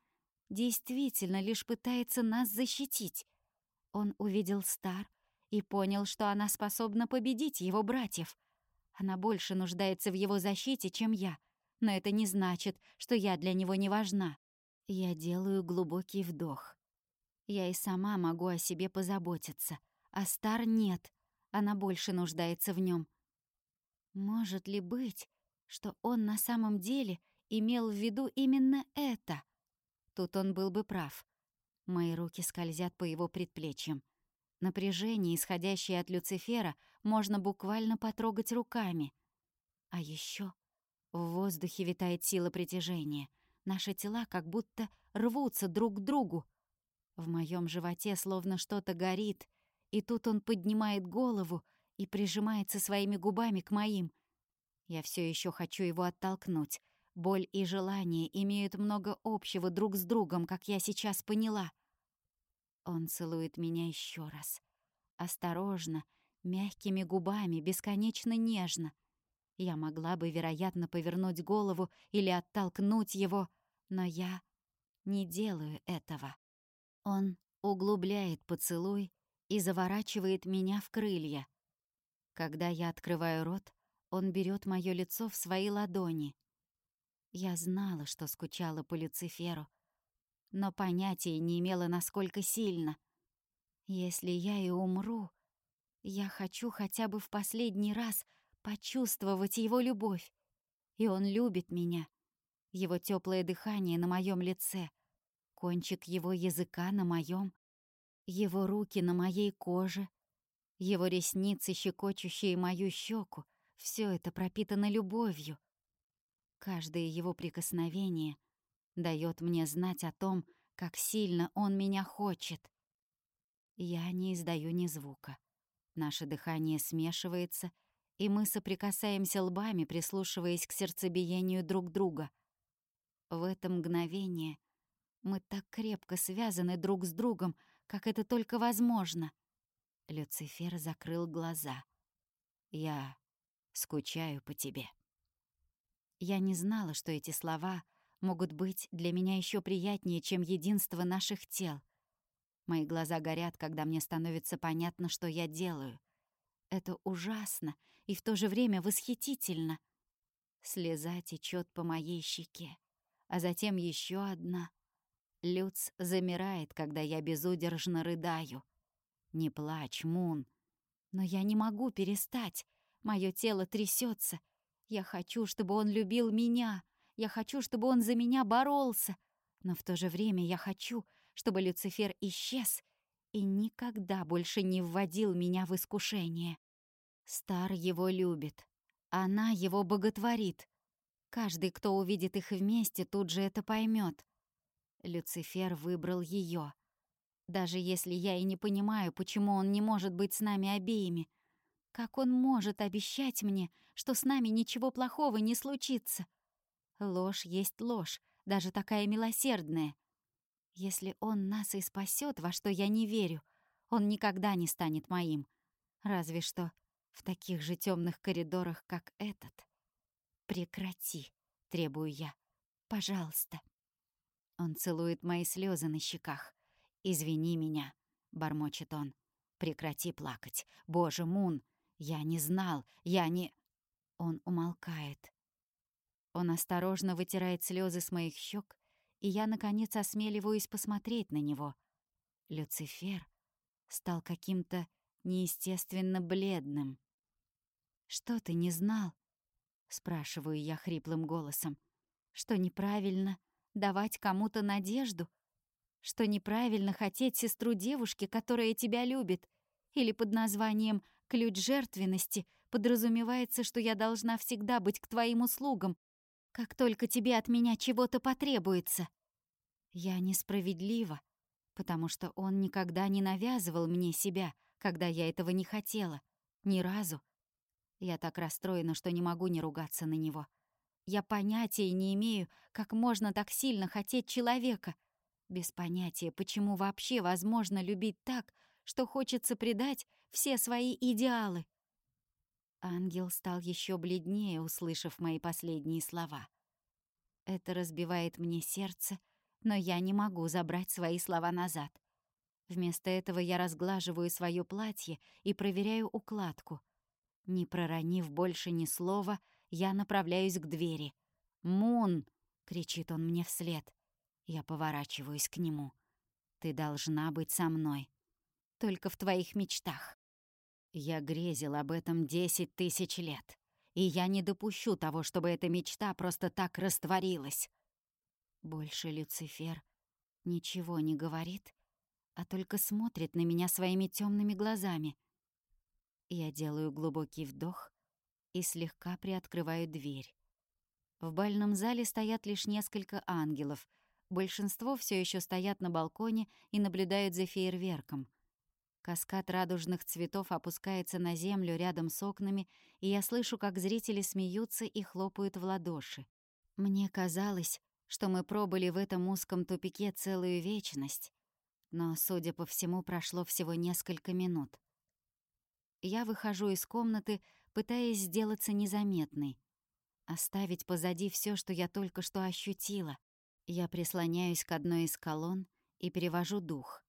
действительно лишь пытается нас защитить?» Он увидел Стар и понял, что она способна победить его братьев. Она больше нуждается в его защите, чем я, но это не значит, что я для него не важна. Я делаю глубокий вдох. Я и сама могу о себе позаботиться, а Стар нет, она больше нуждается в нем. Может ли быть, что он на самом деле имел в виду именно это? Тут он был бы прав. Мои руки скользят по его предплечьям. Напряжение, исходящее от Люцифера, можно буквально потрогать руками. А еще в воздухе витает сила притяжения. Наши тела как будто рвутся друг к другу. В моем животе словно что-то горит, и тут он поднимает голову и прижимается своими губами к моим. Я все еще хочу его оттолкнуть. Боль и желание имеют много общего друг с другом, как я сейчас поняла. Он целует меня еще раз. Осторожно, мягкими губами, бесконечно нежно. Я могла бы, вероятно, повернуть голову или оттолкнуть его, но я не делаю этого. Он углубляет поцелуй и заворачивает меня в крылья. Когда я открываю рот, он берет мое лицо в свои ладони. Я знала, что скучала по Люциферу, но понятия не имела, насколько сильно. Если я и умру, я хочу хотя бы в последний раз почувствовать его любовь. И он любит меня. Его теплое дыхание на моем лице, кончик его языка на моем, его руки на моей коже, его ресницы, щекочущие мою щеку, все это пропитано любовью. Каждое его прикосновение — дает мне знать о том, как сильно он меня хочет. Я не издаю ни звука. Наше дыхание смешивается, и мы соприкасаемся лбами, прислушиваясь к сердцебиению друг друга. В это мгновение мы так крепко связаны друг с другом, как это только возможно. Люцифер закрыл глаза. «Я скучаю по тебе». Я не знала, что эти слова могут быть для меня еще приятнее, чем единство наших тел. Мои глаза горят, когда мне становится понятно, что я делаю. Это ужасно и в то же время восхитительно. Слеза течет по моей щеке, а затем еще одна. Люц замирает, когда я безудержно рыдаю. «Не плачь, Мун!» Но я не могу перестать. Мое тело трясется. Я хочу, чтобы он любил меня. Я хочу, чтобы он за меня боролся. Но в то же время я хочу, чтобы Люцифер исчез и никогда больше не вводил меня в искушение. Стар его любит. Она его боготворит. Каждый, кто увидит их вместе, тут же это поймет. Люцифер выбрал ее. Даже если я и не понимаю, почему он не может быть с нами обеими. Как он может обещать мне, что с нами ничего плохого не случится? Ложь есть ложь, даже такая милосердная. Если он нас и спасет, во что я не верю, он никогда не станет моим. Разве что в таких же темных коридорах, как этот. Прекрати, требую я. Пожалуйста. Он целует мои слезы на щеках. «Извини меня», — бормочет он. «Прекрати плакать. Боже, Мун, я не знал, я не...» Он умолкает. Он осторожно вытирает слезы с моих щек, и я, наконец, осмеливаюсь посмотреть на него. Люцифер стал каким-то неестественно бледным. «Что ты не знал?» — спрашиваю я хриплым голосом. «Что неправильно давать кому-то надежду?» что неправильно хотеть сестру девушки, которая тебя любит, или под названием «ключ жертвенности» подразумевается, что я должна всегда быть к твоим услугам, как только тебе от меня чего-то потребуется. Я несправедлива, потому что он никогда не навязывал мне себя, когда я этого не хотела. Ни разу. Я так расстроена, что не могу не ругаться на него. Я понятия не имею, как можно так сильно хотеть человека — без понятия, почему вообще возможно любить так, что хочется предать все свои идеалы. Ангел стал еще бледнее, услышав мои последние слова. Это разбивает мне сердце, но я не могу забрать свои слова назад. Вместо этого я разглаживаю свое платье и проверяю укладку. Не проронив больше ни слова, я направляюсь к двери. «Мун!» — кричит он мне вслед. Я поворачиваюсь к нему. «Ты должна быть со мной. Только в твоих мечтах. Я грезил об этом десять тысяч лет, и я не допущу того, чтобы эта мечта просто так растворилась». Больше Люцифер ничего не говорит, а только смотрит на меня своими темными глазами. Я делаю глубокий вдох и слегка приоткрываю дверь. В бальном зале стоят лишь несколько ангелов — Большинство все еще стоят на балконе и наблюдают за фейерверком. Каскад радужных цветов опускается на землю рядом с окнами, и я слышу, как зрители смеются и хлопают в ладоши. Мне казалось, что мы пробыли в этом узком тупике целую вечность, но, судя по всему, прошло всего несколько минут. Я выхожу из комнаты, пытаясь сделаться незаметной, оставить позади все, что я только что ощутила — я прислоняюсь к одной из колонн и перевожу дух.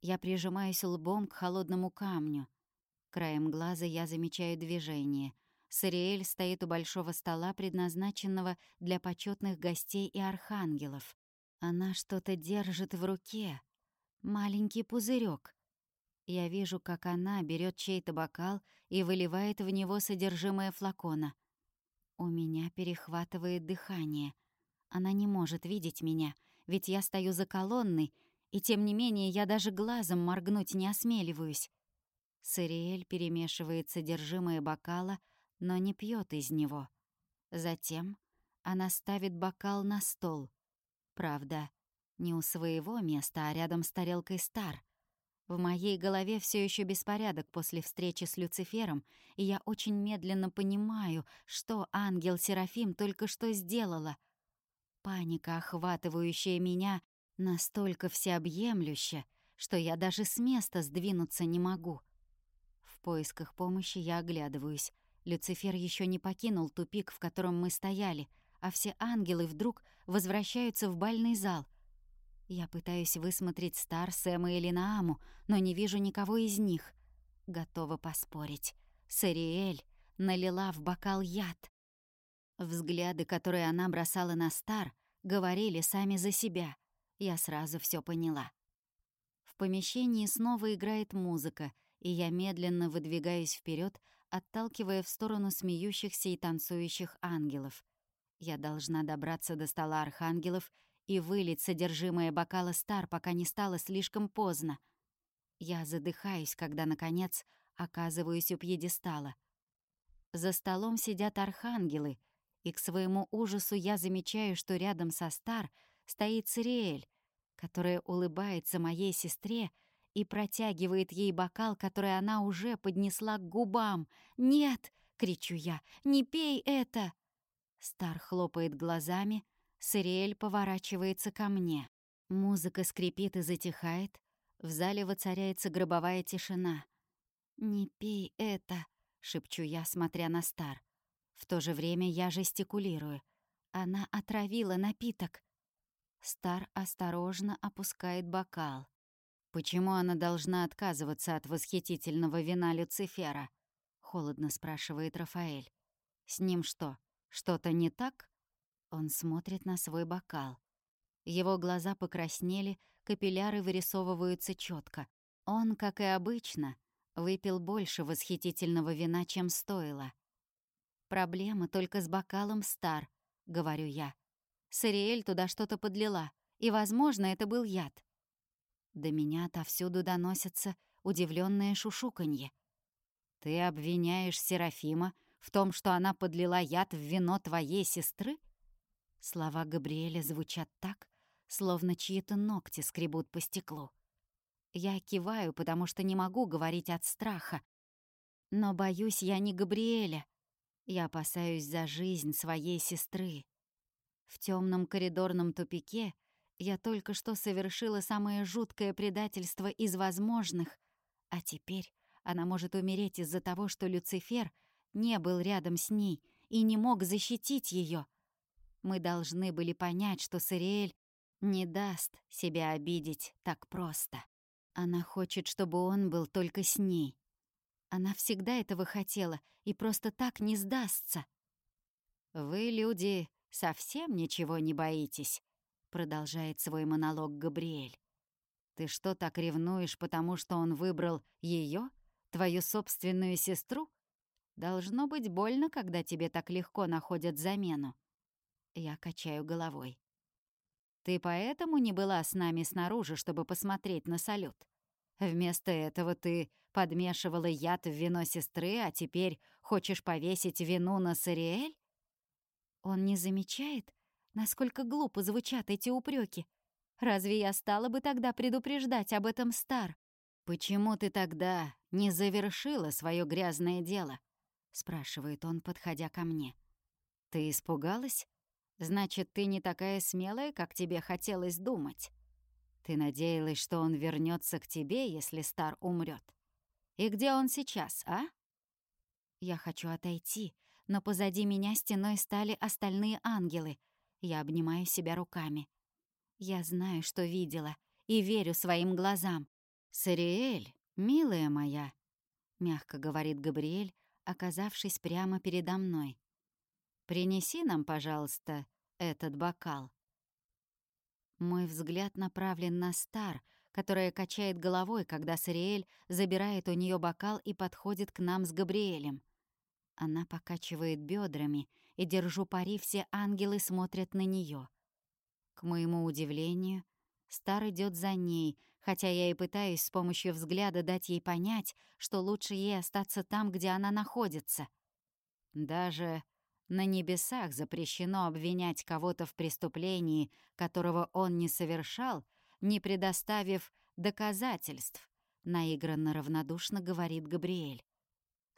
Я прижимаюсь лбом к холодному камню. Краем глаза я замечаю движение. Сариэль стоит у большого стола, предназначенного для почетных гостей и архангелов. Она что-то держит в руке. Маленький пузырек. Я вижу, как она берет чей-то бокал и выливает в него содержимое флакона. У меня перехватывает дыхание — она не может видеть меня, ведь я стою за колонной, и тем не менее я даже глазом моргнуть не осмеливаюсь. Сариэль перемешивает содержимое бокала, но не пьет из него. Затем она ставит бокал на стол. Правда, не у своего места, а рядом с тарелкой Стар. В моей голове все еще беспорядок после встречи с Люцифером, и я очень медленно понимаю, что ангел Серафим только что сделала — Паника, охватывающая меня, настолько всеобъемлюща, что я даже с места сдвинуться не могу. В поисках помощи я оглядываюсь. Люцифер еще не покинул тупик, в котором мы стояли, а все ангелы вдруг возвращаются в бальный зал. Я пытаюсь высмотреть Стар, Сэма или Нааму, но не вижу никого из них. Готова поспорить. Сариэль налила в бокал яд. Взгляды, которые она бросала на Стар, говорили сами за себя. Я сразу все поняла. В помещении снова играет музыка, и я медленно выдвигаюсь вперед, отталкивая в сторону смеющихся и танцующих ангелов. Я должна добраться до стола архангелов и вылить содержимое бокала Стар, пока не стало слишком поздно. Я задыхаюсь, когда, наконец, оказываюсь у пьедестала. За столом сидят архангелы, и к своему ужасу я замечаю, что рядом со Стар стоит Цириэль, которая улыбается моей сестре и протягивает ей бокал, который она уже поднесла к губам. «Нет!» — кричу я. «Не пей это!» Стар хлопает глазами, Сириэль поворачивается ко мне. Музыка скрипит и затихает, в зале воцаряется гробовая тишина. «Не пей это!» — шепчу я, смотря на Стар. В то же время я жестикулирую. Она отравила напиток. Стар осторожно опускает бокал. «Почему она должна отказываться от восхитительного вина Люцифера?» — холодно спрашивает Рафаэль. «С ним что, что-то не так?» Он смотрит на свой бокал. Его глаза покраснели, капилляры вырисовываются четко. Он, как и обычно, выпил больше восхитительного вина, чем стоило. «Проблема только с бокалом Стар», — говорю я. Сариэль туда что-то подлила, и, возможно, это был яд. До меня отовсюду доносятся удивленные шушуканье. «Ты обвиняешь Серафима в том, что она подлила яд в вино твоей сестры?» Слова Габриэля звучат так, словно чьи-то ногти скребут по стеклу. Я киваю, потому что не могу говорить от страха. Но боюсь я не Габриэля. Я опасаюсь за жизнь своей сестры. В темном коридорном тупике я только что совершила самое жуткое предательство из возможных, а теперь она может умереть из-за того, что Люцифер не был рядом с ней и не мог защитить ее. Мы должны были понять, что Сириэль не даст себя обидеть так просто. Она хочет, чтобы он был только с ней. Она всегда этого хотела и просто так не сдастся. «Вы, люди, совсем ничего не боитесь», — продолжает свой монолог Габриэль. «Ты что, так ревнуешь, потому что он выбрал ее, твою собственную сестру? Должно быть больно, когда тебе так легко находят замену». Я качаю головой. «Ты поэтому не была с нами снаружи, чтобы посмотреть на салют? Вместо этого ты подмешивала яд в вино сестры, а теперь хочешь повесить вину на Сариэль? Он не замечает, насколько глупо звучат эти упреки. Разве я стала бы тогда предупреждать об этом Стар? Почему ты тогда не завершила свое грязное дело? спрашивает он, подходя ко мне. Ты испугалась? Значит, ты не такая смелая, как тебе хотелось думать. Ты надеялась, что он вернется к тебе, если Стар умрет. И где он сейчас, а? Я хочу отойти, но позади меня стеной стали остальные ангелы. Я обнимаю себя руками. Я знаю, что видела, и верю своим глазам. «Сариэль, милая моя», — мягко говорит Габриэль, оказавшись прямо передо мной. «Принеси нам, пожалуйста, этот бокал». Мой взгляд направлен на Стар, которая качает головой, когда Сариэль забирает у нее бокал и подходит к нам с Габриэлем. Она покачивает бедрами, и, держу пари, все ангелы смотрят на нее. К моему удивлению, Стар идет за ней, хотя я и пытаюсь с помощью взгляда дать ей понять, что лучше ей остаться там, где она находится. Даже на небесах запрещено обвинять кого-то в преступлении, которого он не совершал, не предоставив доказательств, наигранно равнодушно говорит Габриэль.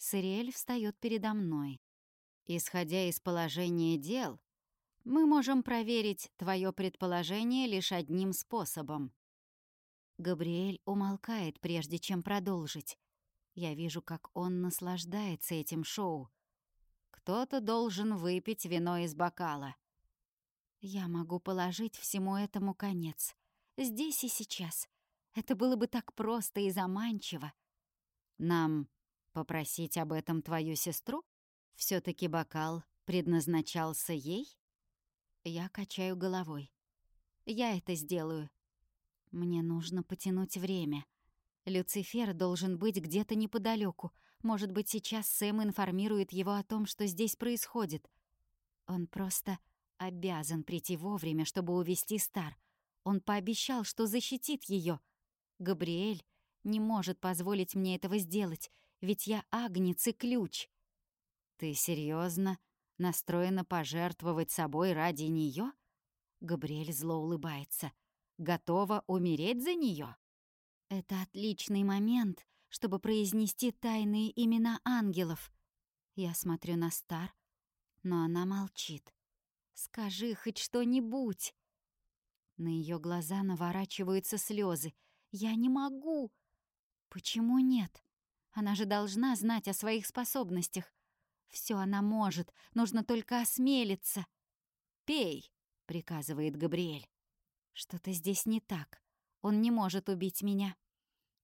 Сириэль встает передо мной. Исходя из положения дел, мы можем проверить твое предположение лишь одним способом. Габриэль умолкает, прежде чем продолжить. Я вижу, как он наслаждается этим шоу. Кто-то должен выпить вино из бокала. Я могу положить всему этому конец. Здесь и сейчас. Это было бы так просто и заманчиво. Нам попросить об этом твою сестру? все таки бокал предназначался ей? Я качаю головой. Я это сделаю. Мне нужно потянуть время. Люцифер должен быть где-то неподалеку. Может быть, сейчас Сэм информирует его о том, что здесь происходит. Он просто обязан прийти вовремя, чтобы увести Стар. Он пообещал, что защитит ее. Габриэль не может позволить мне этого сделать, ведь я агнец и ключ. Ты серьезно настроена пожертвовать собой ради нее? Габриэль зло улыбается. Готова умереть за нее? Это отличный момент, чтобы произнести тайные имена ангелов. Я смотрю на Стар, но она молчит. Скажи хоть что-нибудь. На ее глаза наворачиваются слезы. Я не могу. Почему нет? Она же должна знать о своих способностях. Все она может, нужно только осмелиться. «Пей», — приказывает Габриэль. Что-то здесь не так. Он не может убить меня.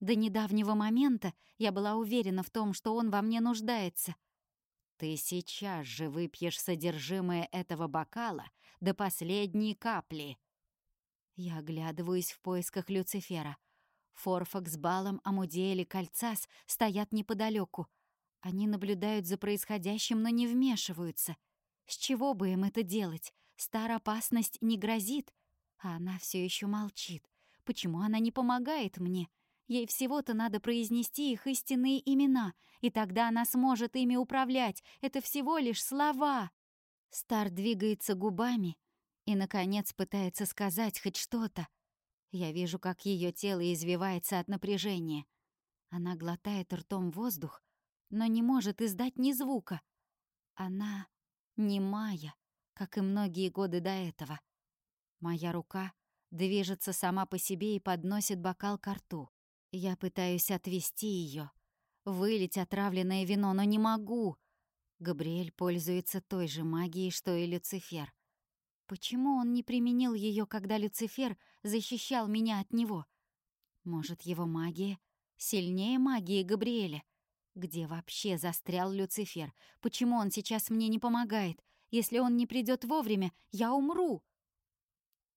До недавнего момента я была уверена в том, что он во мне нуждается. Ты сейчас же выпьешь содержимое этого бокала до последней капли. Я оглядываюсь в поисках Люцифера. Форфак с Балом, Амудеэль и Кольцас стоят неподалеку. Они наблюдают за происходящим, но не вмешиваются. С чего бы им это делать? Стар опасность не грозит. А она все еще молчит. Почему она не помогает мне? Ей всего-то надо произнести их истинные имена, и тогда она сможет ими управлять. Это всего лишь слова. Стар двигается губами и, наконец, пытается сказать хоть что-то. Я вижу, как ее тело извивается от напряжения. Она глотает ртом воздух, но не может издать ни звука. Она немая, как и многие годы до этого. Моя рука движется сама по себе и подносит бокал к рту. Я пытаюсь отвести ее, вылить отравленное вино, но не могу. Габриэль пользуется той же магией, что и Люцифер. Почему он не применил ее, когда Люцифер защищал меня от него? Может, его магия сильнее магии Габриэля? Где вообще застрял Люцифер? Почему он сейчас мне не помогает? Если он не придет вовремя, я умру.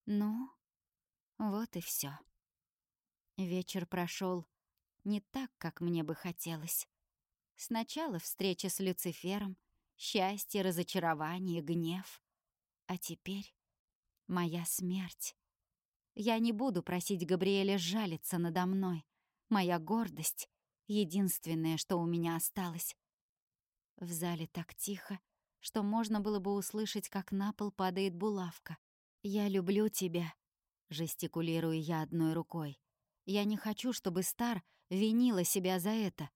Ну, вот и все. Вечер прошел не так, как мне бы хотелось. Сначала встреча с Люцифером, счастье, разочарование, гнев. А теперь моя смерть. Я не буду просить Габриэля жалиться надо мной. Моя гордость — единственное, что у меня осталось. В зале так тихо, что можно было бы услышать, как на пол падает булавка. «Я люблю тебя», — жестикулирую я одной рукой. «Я не хочу, чтобы Стар винила себя за это».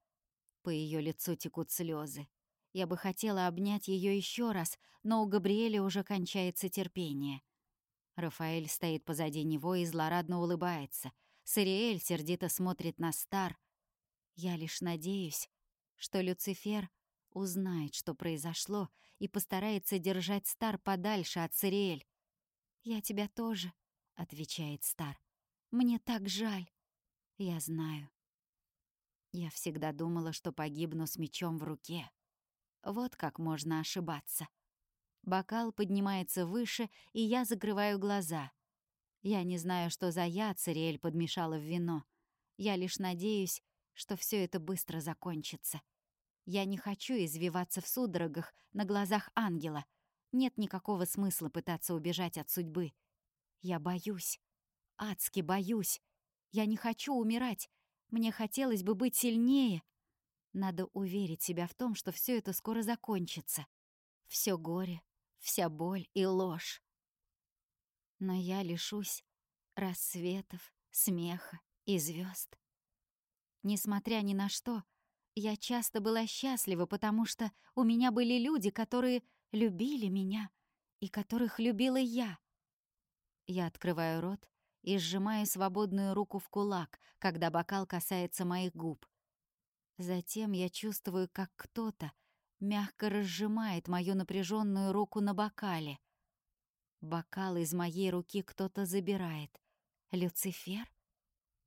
По ее лицу текут слезы. Я бы хотела обнять ее еще раз, но у Габриэля уже кончается терпение. Рафаэль стоит позади него и злорадно улыбается. Сариэль сердито смотрит на Стар. Я лишь надеюсь, что Люцифер узнает, что произошло, и постарается держать Стар подальше от Сариэль. «Я тебя тоже», — отвечает Стар. «Мне так жаль». «Я знаю». Я всегда думала, что погибну с мечом в руке. Вот как можно ошибаться. Бокал поднимается выше, и я закрываю глаза. Я не знаю, что за яд Цириэль подмешала в вино. Я лишь надеюсь, что все это быстро закончится. Я не хочу извиваться в судорогах на глазах ангела. Нет никакого смысла пытаться убежать от судьбы. Я боюсь. Адски боюсь. Я не хочу умирать. Мне хотелось бы быть сильнее — надо уверить себя в том, что все это скоро закончится. Все горе, вся боль и ложь. Но я лишусь рассветов, смеха и звезд. Несмотря ни на что, я часто была счастлива, потому что у меня были люди, которые любили меня и которых любила я. Я открываю рот и сжимаю свободную руку в кулак, когда бокал касается моих губ. Затем я чувствую, как кто-то мягко разжимает мою напряженную руку на бокале. Бокал из моей руки кто-то забирает. Люцифер?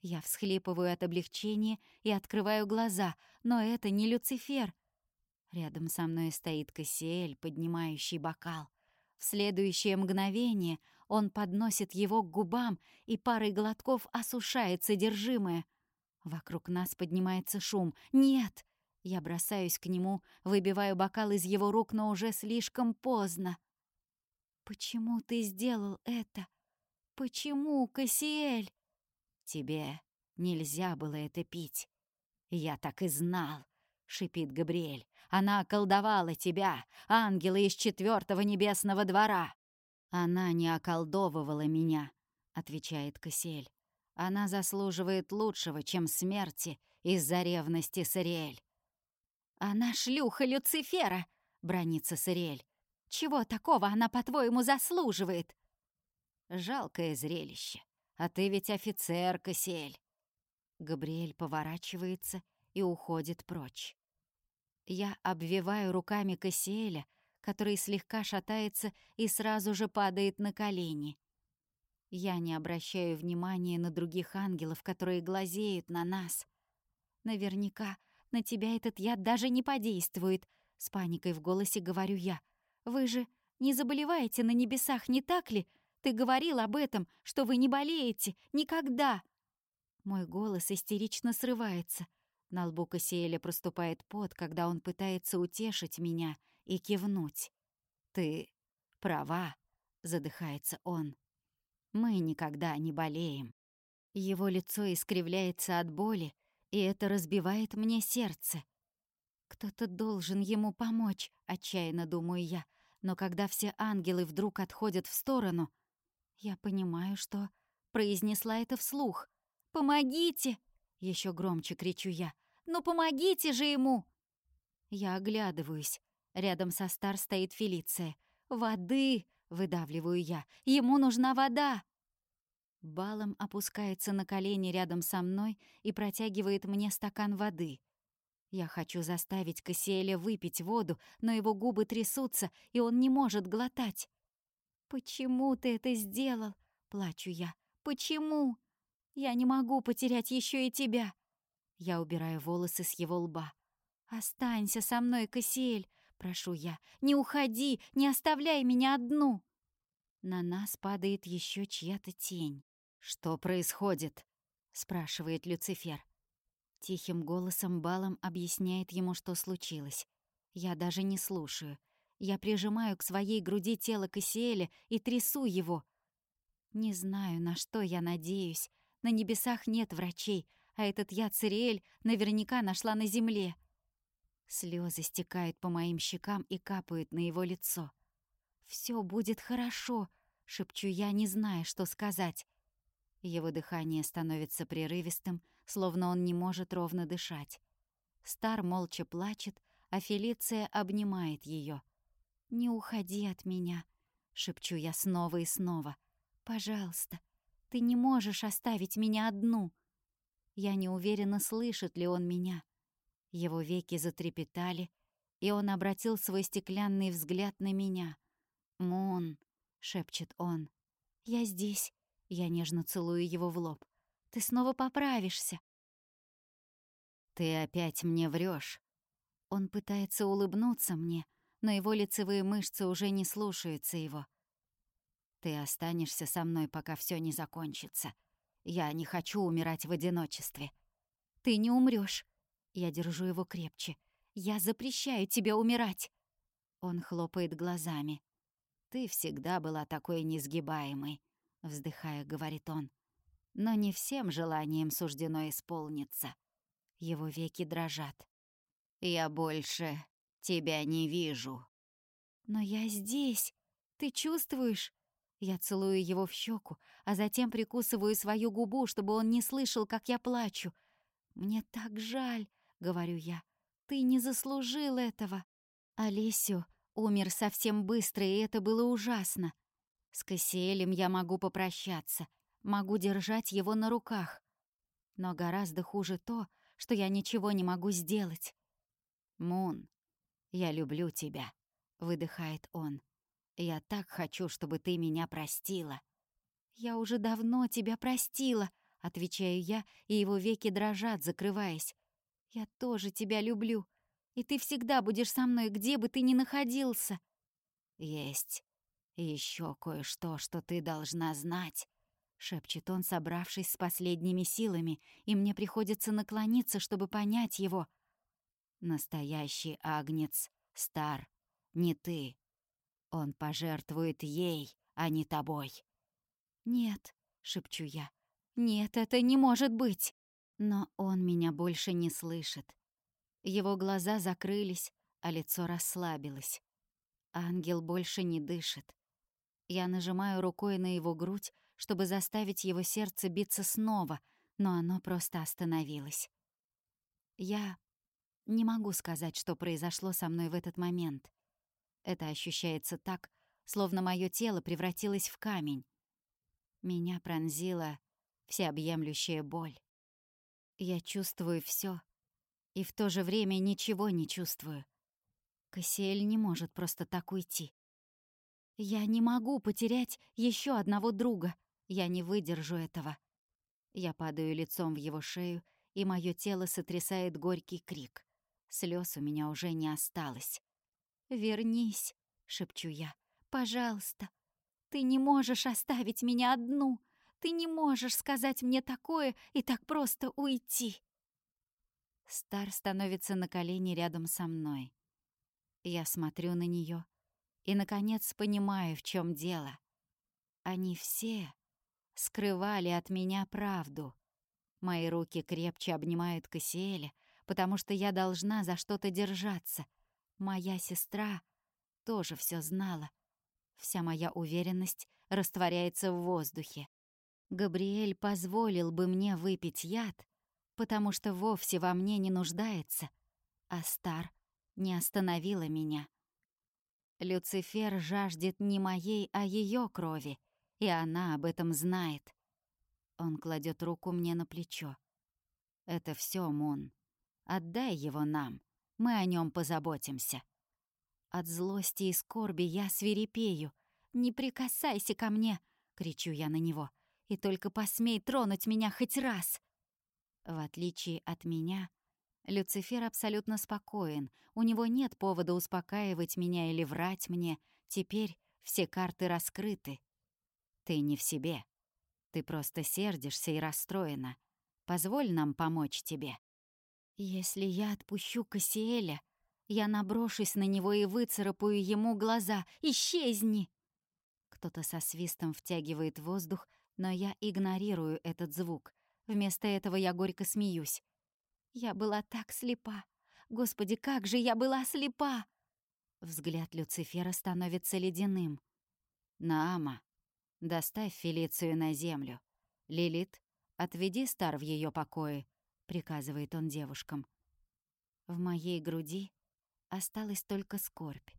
Я всхлипываю от облегчения и открываю глаза, но это не Люцифер. Рядом со мной стоит Кассиэль, поднимающий бокал. В следующее мгновение он подносит его к губам и парой глотков осушает содержимое. Вокруг нас поднимается шум. «Нет!» Я бросаюсь к нему, выбиваю бокал из его рук, но уже слишком поздно. «Почему ты сделал это? Почему, Кассиэль?» «Тебе нельзя было это пить. Я так и знал», — шипит Габриэль. «Она околдовала тебя, ангела из четвертого небесного двора». «Она не околдовывала меня», — отвечает Кассиэль. «Она заслуживает лучшего, чем смерти из-за ревности Сариэль». «Она шлюха Люцифера!» — бронится Сариэль. «Чего такого она, по-твоему, заслуживает?» «Жалкое зрелище. А ты ведь офицер, Кассиэль». Габриэль поворачивается и уходит прочь. Я обвиваю руками Кассиэля, который слегка шатается и сразу же падает на колени. Я не обращаю внимания на других ангелов, которые глазеют на нас. Наверняка на тебя этот яд даже не подействует», — с паникой в голосе говорю я. «Вы же не заболеваете на небесах, не так ли? Ты говорил об этом, что вы не болеете. Никогда!» Мой голос истерично срывается. На лбу Кассиэля проступает пот, когда он пытается утешить меня и кивнуть. «Ты права», — задыхается он. «Мы никогда не болеем». Его лицо искривляется от боли, и это разбивает мне сердце. Кто-то должен ему помочь, отчаянно думаю я, но когда все ангелы вдруг отходят в сторону, я понимаю, что произнесла это вслух. «Помогите!» — еще громче кричу я. «Ну помогите же ему!» Я оглядываюсь. Рядом со Стар стоит Фелиция. «Воды!» — выдавливаю я. «Ему нужна вода!» Балом опускается на колени рядом со мной и протягивает мне стакан воды. Я хочу заставить Кассиэля выпить воду, но его губы трясутся, и он не может глотать. «Почему ты это сделал?» — плачу я. «Почему? Я не могу потерять еще и тебя!» Я убираю волосы с его лба. «Останься со мной, Кассиэль!» — прошу я. «Не уходи! Не оставляй меня одну!» На нас падает еще чья-то тень. «Что происходит?» — спрашивает Люцифер. Тихим голосом Балом объясняет ему, что случилось. Я даже не слушаю. Я прижимаю к своей груди тело Кассиэля и трясу его. Не знаю, на что я надеюсь. На небесах нет врачей, а этот яд Цириэль наверняка нашла на земле. Слезы стекают по моим щекам и капают на его лицо. Все будет хорошо», — шепчу я, не зная, что сказать. Его дыхание становится прерывистым, словно он не может ровно дышать. Стар молча плачет, а Фелиция обнимает ее. «Не уходи от меня», — шепчу я снова и снова. «Пожалуйста, ты не можешь оставить меня одну». Я не уверена, слышит ли он меня. Его веки затрепетали, и он обратил свой стеклянный взгляд на меня. «Мун», — шепчет он, — «я здесь». Я нежно целую его в лоб. «Ты снова поправишься!» «Ты опять мне врешь. Он пытается улыбнуться мне, но его лицевые мышцы уже не слушаются его. «Ты останешься со мной, пока все не закончится. Я не хочу умирать в одиночестве». «Ты не умрешь. Я держу его крепче. «Я запрещаю тебе умирать!» Он хлопает глазами. «Ты всегда была такой несгибаемой вздыхая, говорит он. Но не всем желанием суждено исполниться. Его веки дрожат. Я больше тебя не вижу. Но я здесь. Ты чувствуешь? Я целую его в щеку, а затем прикусываю свою губу, чтобы он не слышал, как я плачу. «Мне так жаль», — говорю я. «Ты не заслужил этого». Олесю умер совсем быстро, и это было ужасно. С Кассиэлем я могу попрощаться, могу держать его на руках. Но гораздо хуже то, что я ничего не могу сделать. «Мун, я люблю тебя», — выдыхает он. «Я так хочу, чтобы ты меня простила». «Я уже давно тебя простила», — отвечаю я, и его веки дрожат, закрываясь. «Я тоже тебя люблю. И ты всегда будешь со мной, где бы ты ни находился. Есть еще кое-что, что ты должна знать. Шепчет он, собравшись с последними силами, и мне приходится наклониться, чтобы понять его. Настоящий агнец стар, не ты. Он пожертвует ей, а не тобой. «Нет», — шепчу я, — «нет, это не может быть». Но он меня больше не слышит. Его глаза закрылись, а лицо расслабилось. Ангел больше не дышит. Я нажимаю рукой на его грудь, чтобы заставить его сердце биться снова, но оно просто остановилось. Я не могу сказать, что произошло со мной в этот момент. Это ощущается так, словно мое тело превратилось в камень. Меня пронзила всеобъемлющая боль. Я чувствую все, и в то же время ничего не чувствую. Кассиэль не может просто так уйти. Я не могу потерять еще одного друга. Я не выдержу этого. Я падаю лицом в его шею, и мое тело сотрясает горький крик. Слез у меня уже не осталось. «Вернись», — шепчу я, — «пожалуйста. Ты не можешь оставить меня одну. Ты не можешь сказать мне такое и так просто уйти». Стар становится на колени рядом со мной. Я смотрю на нее и, наконец, понимаю, в чем дело. Они все скрывали от меня правду. Мои руки крепче обнимают Кассиэля, потому что я должна за что-то держаться. Моя сестра тоже все знала. Вся моя уверенность растворяется в воздухе. Габриэль позволил бы мне выпить яд, потому что вовсе во мне не нуждается, а Стар не остановила меня. Люцифер жаждет не моей, а ее крови, и она об этом знает. Он кладет руку мне на плечо. «Это все, Мун. Отдай его нам, мы о нем позаботимся». От злости и скорби я свирепею. «Не прикасайся ко мне!» — кричу я на него. «И только посмей тронуть меня хоть раз!» В отличие от меня, Люцифер абсолютно спокоен, у него нет повода успокаивать меня или врать мне. Теперь все карты раскрыты. Ты не в себе. Ты просто сердишься и расстроена. Позволь нам помочь тебе. Если я отпущу Кассиэля, я наброшусь на него и выцарапаю ему глаза. Исчезни! Кто-то со свистом втягивает воздух, но я игнорирую этот звук. Вместо этого я горько смеюсь. Я была так слепа. Господи, как же я была слепа! Взгляд Люцифера становится ледяным. Наама, доставь Фелицию на землю. Лилит, отведи Стар в ее покое, приказывает он девушкам. В моей груди осталась только скорбь.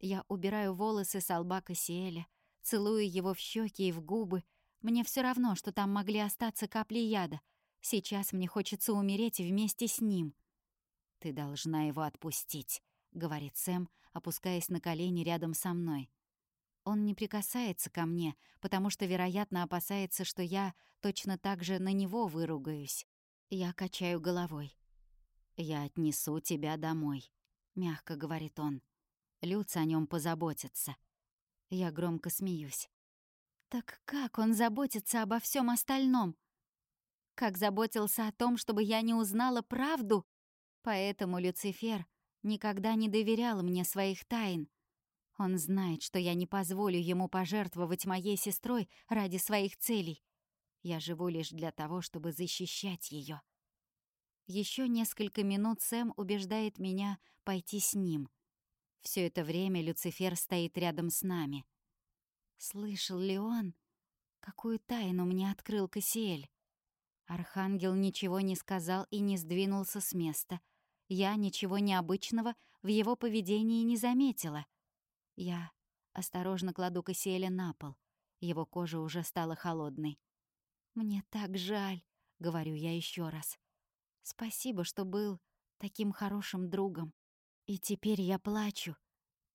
Я убираю волосы с лба Кассиэля, целую его в щеки и в губы, мне все равно, что там могли остаться капли яда. Сейчас мне хочется умереть вместе с ним. «Ты должна его отпустить», — говорит Сэм, опускаясь на колени рядом со мной. Он не прикасается ко мне, потому что, вероятно, опасается, что я точно так же на него выругаюсь. Я качаю головой. «Я отнесу тебя домой», — мягко говорит он. Люц о нем позаботится. Я громко смеюсь. Так как он заботится обо всем остальном? Как заботился о том, чтобы я не узнала правду? Поэтому Люцифер никогда не доверял мне своих тайн. Он знает, что я не позволю ему пожертвовать моей сестрой ради своих целей. Я живу лишь для того, чтобы защищать ее. Еще несколько минут Сэм убеждает меня пойти с ним. Все это время Люцифер стоит рядом с нами — Слышал ли он, какую тайну мне открыл Кассиэль? Архангел ничего не сказал и не сдвинулся с места. Я ничего необычного в его поведении не заметила. Я осторожно кладу Кассиэля на пол. Его кожа уже стала холодной. «Мне так жаль», — говорю я еще раз. «Спасибо, что был таким хорошим другом. И теперь я плачу,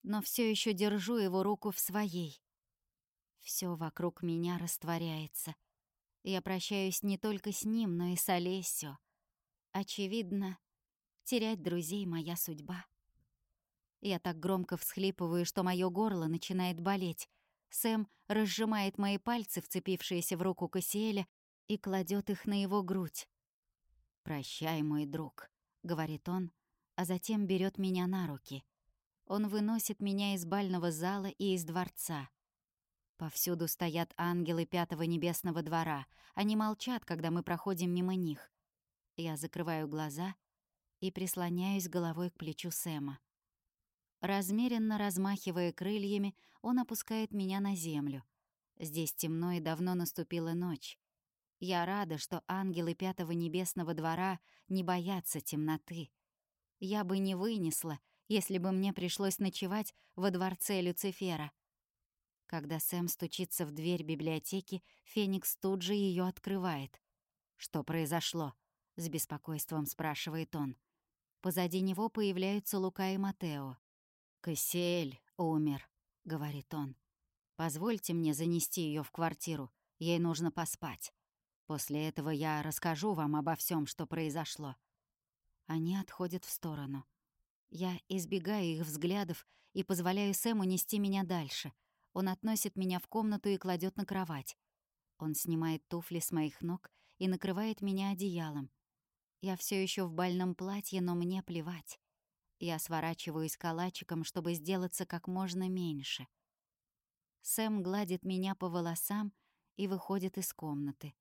но все еще держу его руку в своей. Все вокруг меня растворяется. Я прощаюсь не только с ним, но и с Олесио. Очевидно, Терять друзей — моя судьба. Я так громко всхлипываю, что мое горло начинает болеть. Сэм разжимает мои пальцы, вцепившиеся в руку Кассиэля, и кладет их на его грудь. «Прощай, мой друг», — говорит он, а затем берет меня на руки. Он выносит меня из бального зала и из дворца. Повсюду стоят ангелы Пятого Небесного Двора. Они молчат, когда мы проходим мимо них. Я закрываю глаза и прислоняюсь головой к плечу Сэма. Размеренно размахивая крыльями, он опускает меня на землю. Здесь темно и давно наступила ночь. Я рада, что ангелы Пятого Небесного Двора не боятся темноты. Я бы не вынесла, если бы мне пришлось ночевать во дворце Люцифера. Когда Сэм стучится в дверь библиотеки, Феникс тут же ее открывает. «Что произошло?» — с беспокойством спрашивает он. Позади него появляются Лука и Матео. «Кассиэль умер», — говорит он. «Позвольте мне занести ее в квартиру. Ей нужно поспать. После этого я расскажу вам обо всем, что произошло». Они отходят в сторону. Я избегаю их взглядов и позволяю Сэму нести меня дальше. Он относит меня в комнату и кладет на кровать. Он снимает туфли с моих ног и накрывает меня одеялом. Я все еще в бальном платье, но мне плевать. Я сворачиваюсь калачиком, чтобы сделаться как можно меньше. Сэм гладит меня по волосам и выходит из комнаты.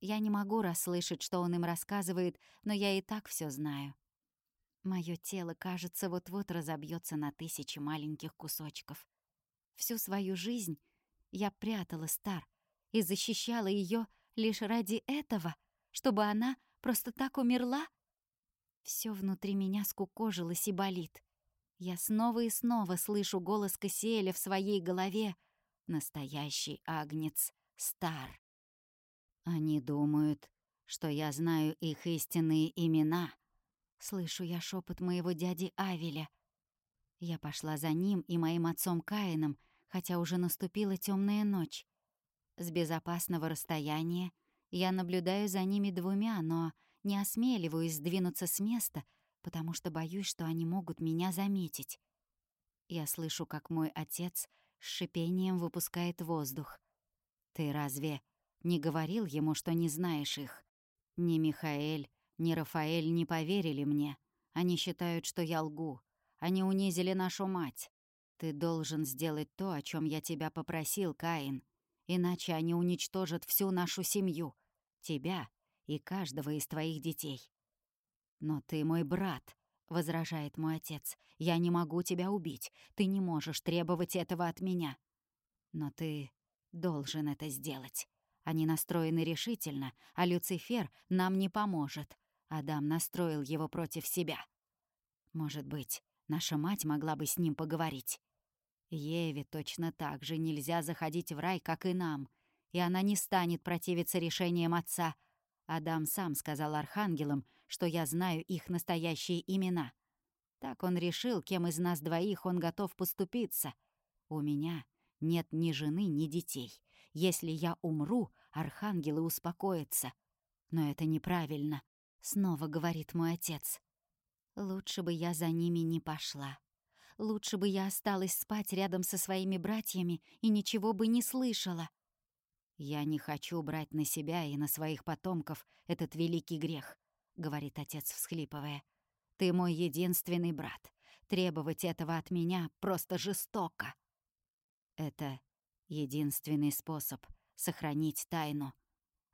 Я не могу расслышать, что он им рассказывает, но я и так все знаю. Моё тело, кажется, вот-вот разобьется на тысячи маленьких кусочков. Всю свою жизнь я прятала Стар и защищала ее лишь ради этого, чтобы она просто так умерла — все внутри меня скукожилось и болит. Я снова и снова слышу голос Кассиэля в своей голове. Настоящий агнец Стар. Они думают, что я знаю их истинные имена. Слышу я шепот моего дяди Авеля. Я пошла за ним и моим отцом Каином, хотя уже наступила темная ночь. С безопасного расстояния я наблюдаю за ними двумя, но не осмеливаюсь сдвинуться с места, потому что боюсь, что они могут меня заметить. Я слышу, как мой отец с шипением выпускает воздух. «Ты разве не говорил ему, что не знаешь их? Ни Михаэль, ни Рафаэль не поверили мне. Они считают, что я лгу. Они унизили нашу мать. Ты должен сделать то, о чем я тебя попросил, Каин. Иначе они уничтожат всю нашу семью. Тебя и каждого из твоих детей. «Но ты мой брат», — возражает мой отец. «Я не могу тебя убить. Ты не можешь требовать этого от меня. Но ты должен это сделать. Они настроены решительно, а Люцифер нам не поможет. Адам настроил его против себя. Может быть, наша мать могла бы с ним поговорить. Еве точно так же нельзя заходить в рай, как и нам, и она не станет противиться решениям отца — Адам сам сказал архангелам, что я знаю их настоящие имена. Так он решил, кем из нас двоих он готов поступиться. У меня нет ни жены, ни детей. Если я умру, архангелы успокоятся. Но это неправильно, — снова говорит мой отец. Лучше бы я за ними не пошла. Лучше бы я осталась спать рядом со своими братьями и ничего бы не слышала. «Я не хочу брать на себя и на своих потомков этот великий грех», — говорит отец, всхлипывая. «Ты мой единственный брат. Требовать этого от меня просто жестоко». Это единственный способ сохранить тайну.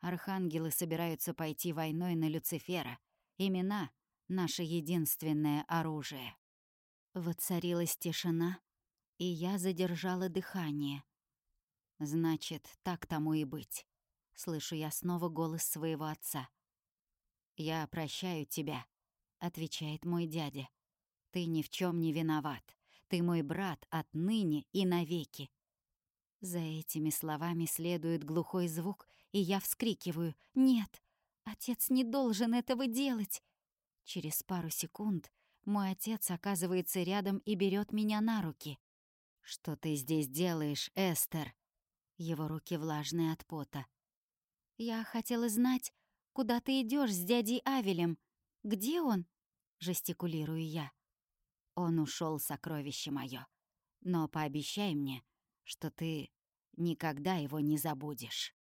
Архангелы собираются пойти войной на Люцифера. Имена — наше единственное оружие. Воцарилась тишина, и я задержала дыхание — Значит, так тому и быть. Слышу я снова голос своего отца. «Я прощаю тебя», — отвечает мой дядя. «Ты ни в чем не виноват. Ты мой брат отныне и навеки». За этими словами следует глухой звук, и я вскрикиваю «Нет, отец не должен этого делать!» Через пару секунд мой отец оказывается рядом и берет меня на руки. «Что ты здесь делаешь, Эстер?» Его руки влажные от пота. «Я хотела знать, куда ты идешь с дядей Авелем. Где он?» — жестикулирую я. «Он ушел, сокровище мое. Но пообещай мне, что ты никогда его не забудешь».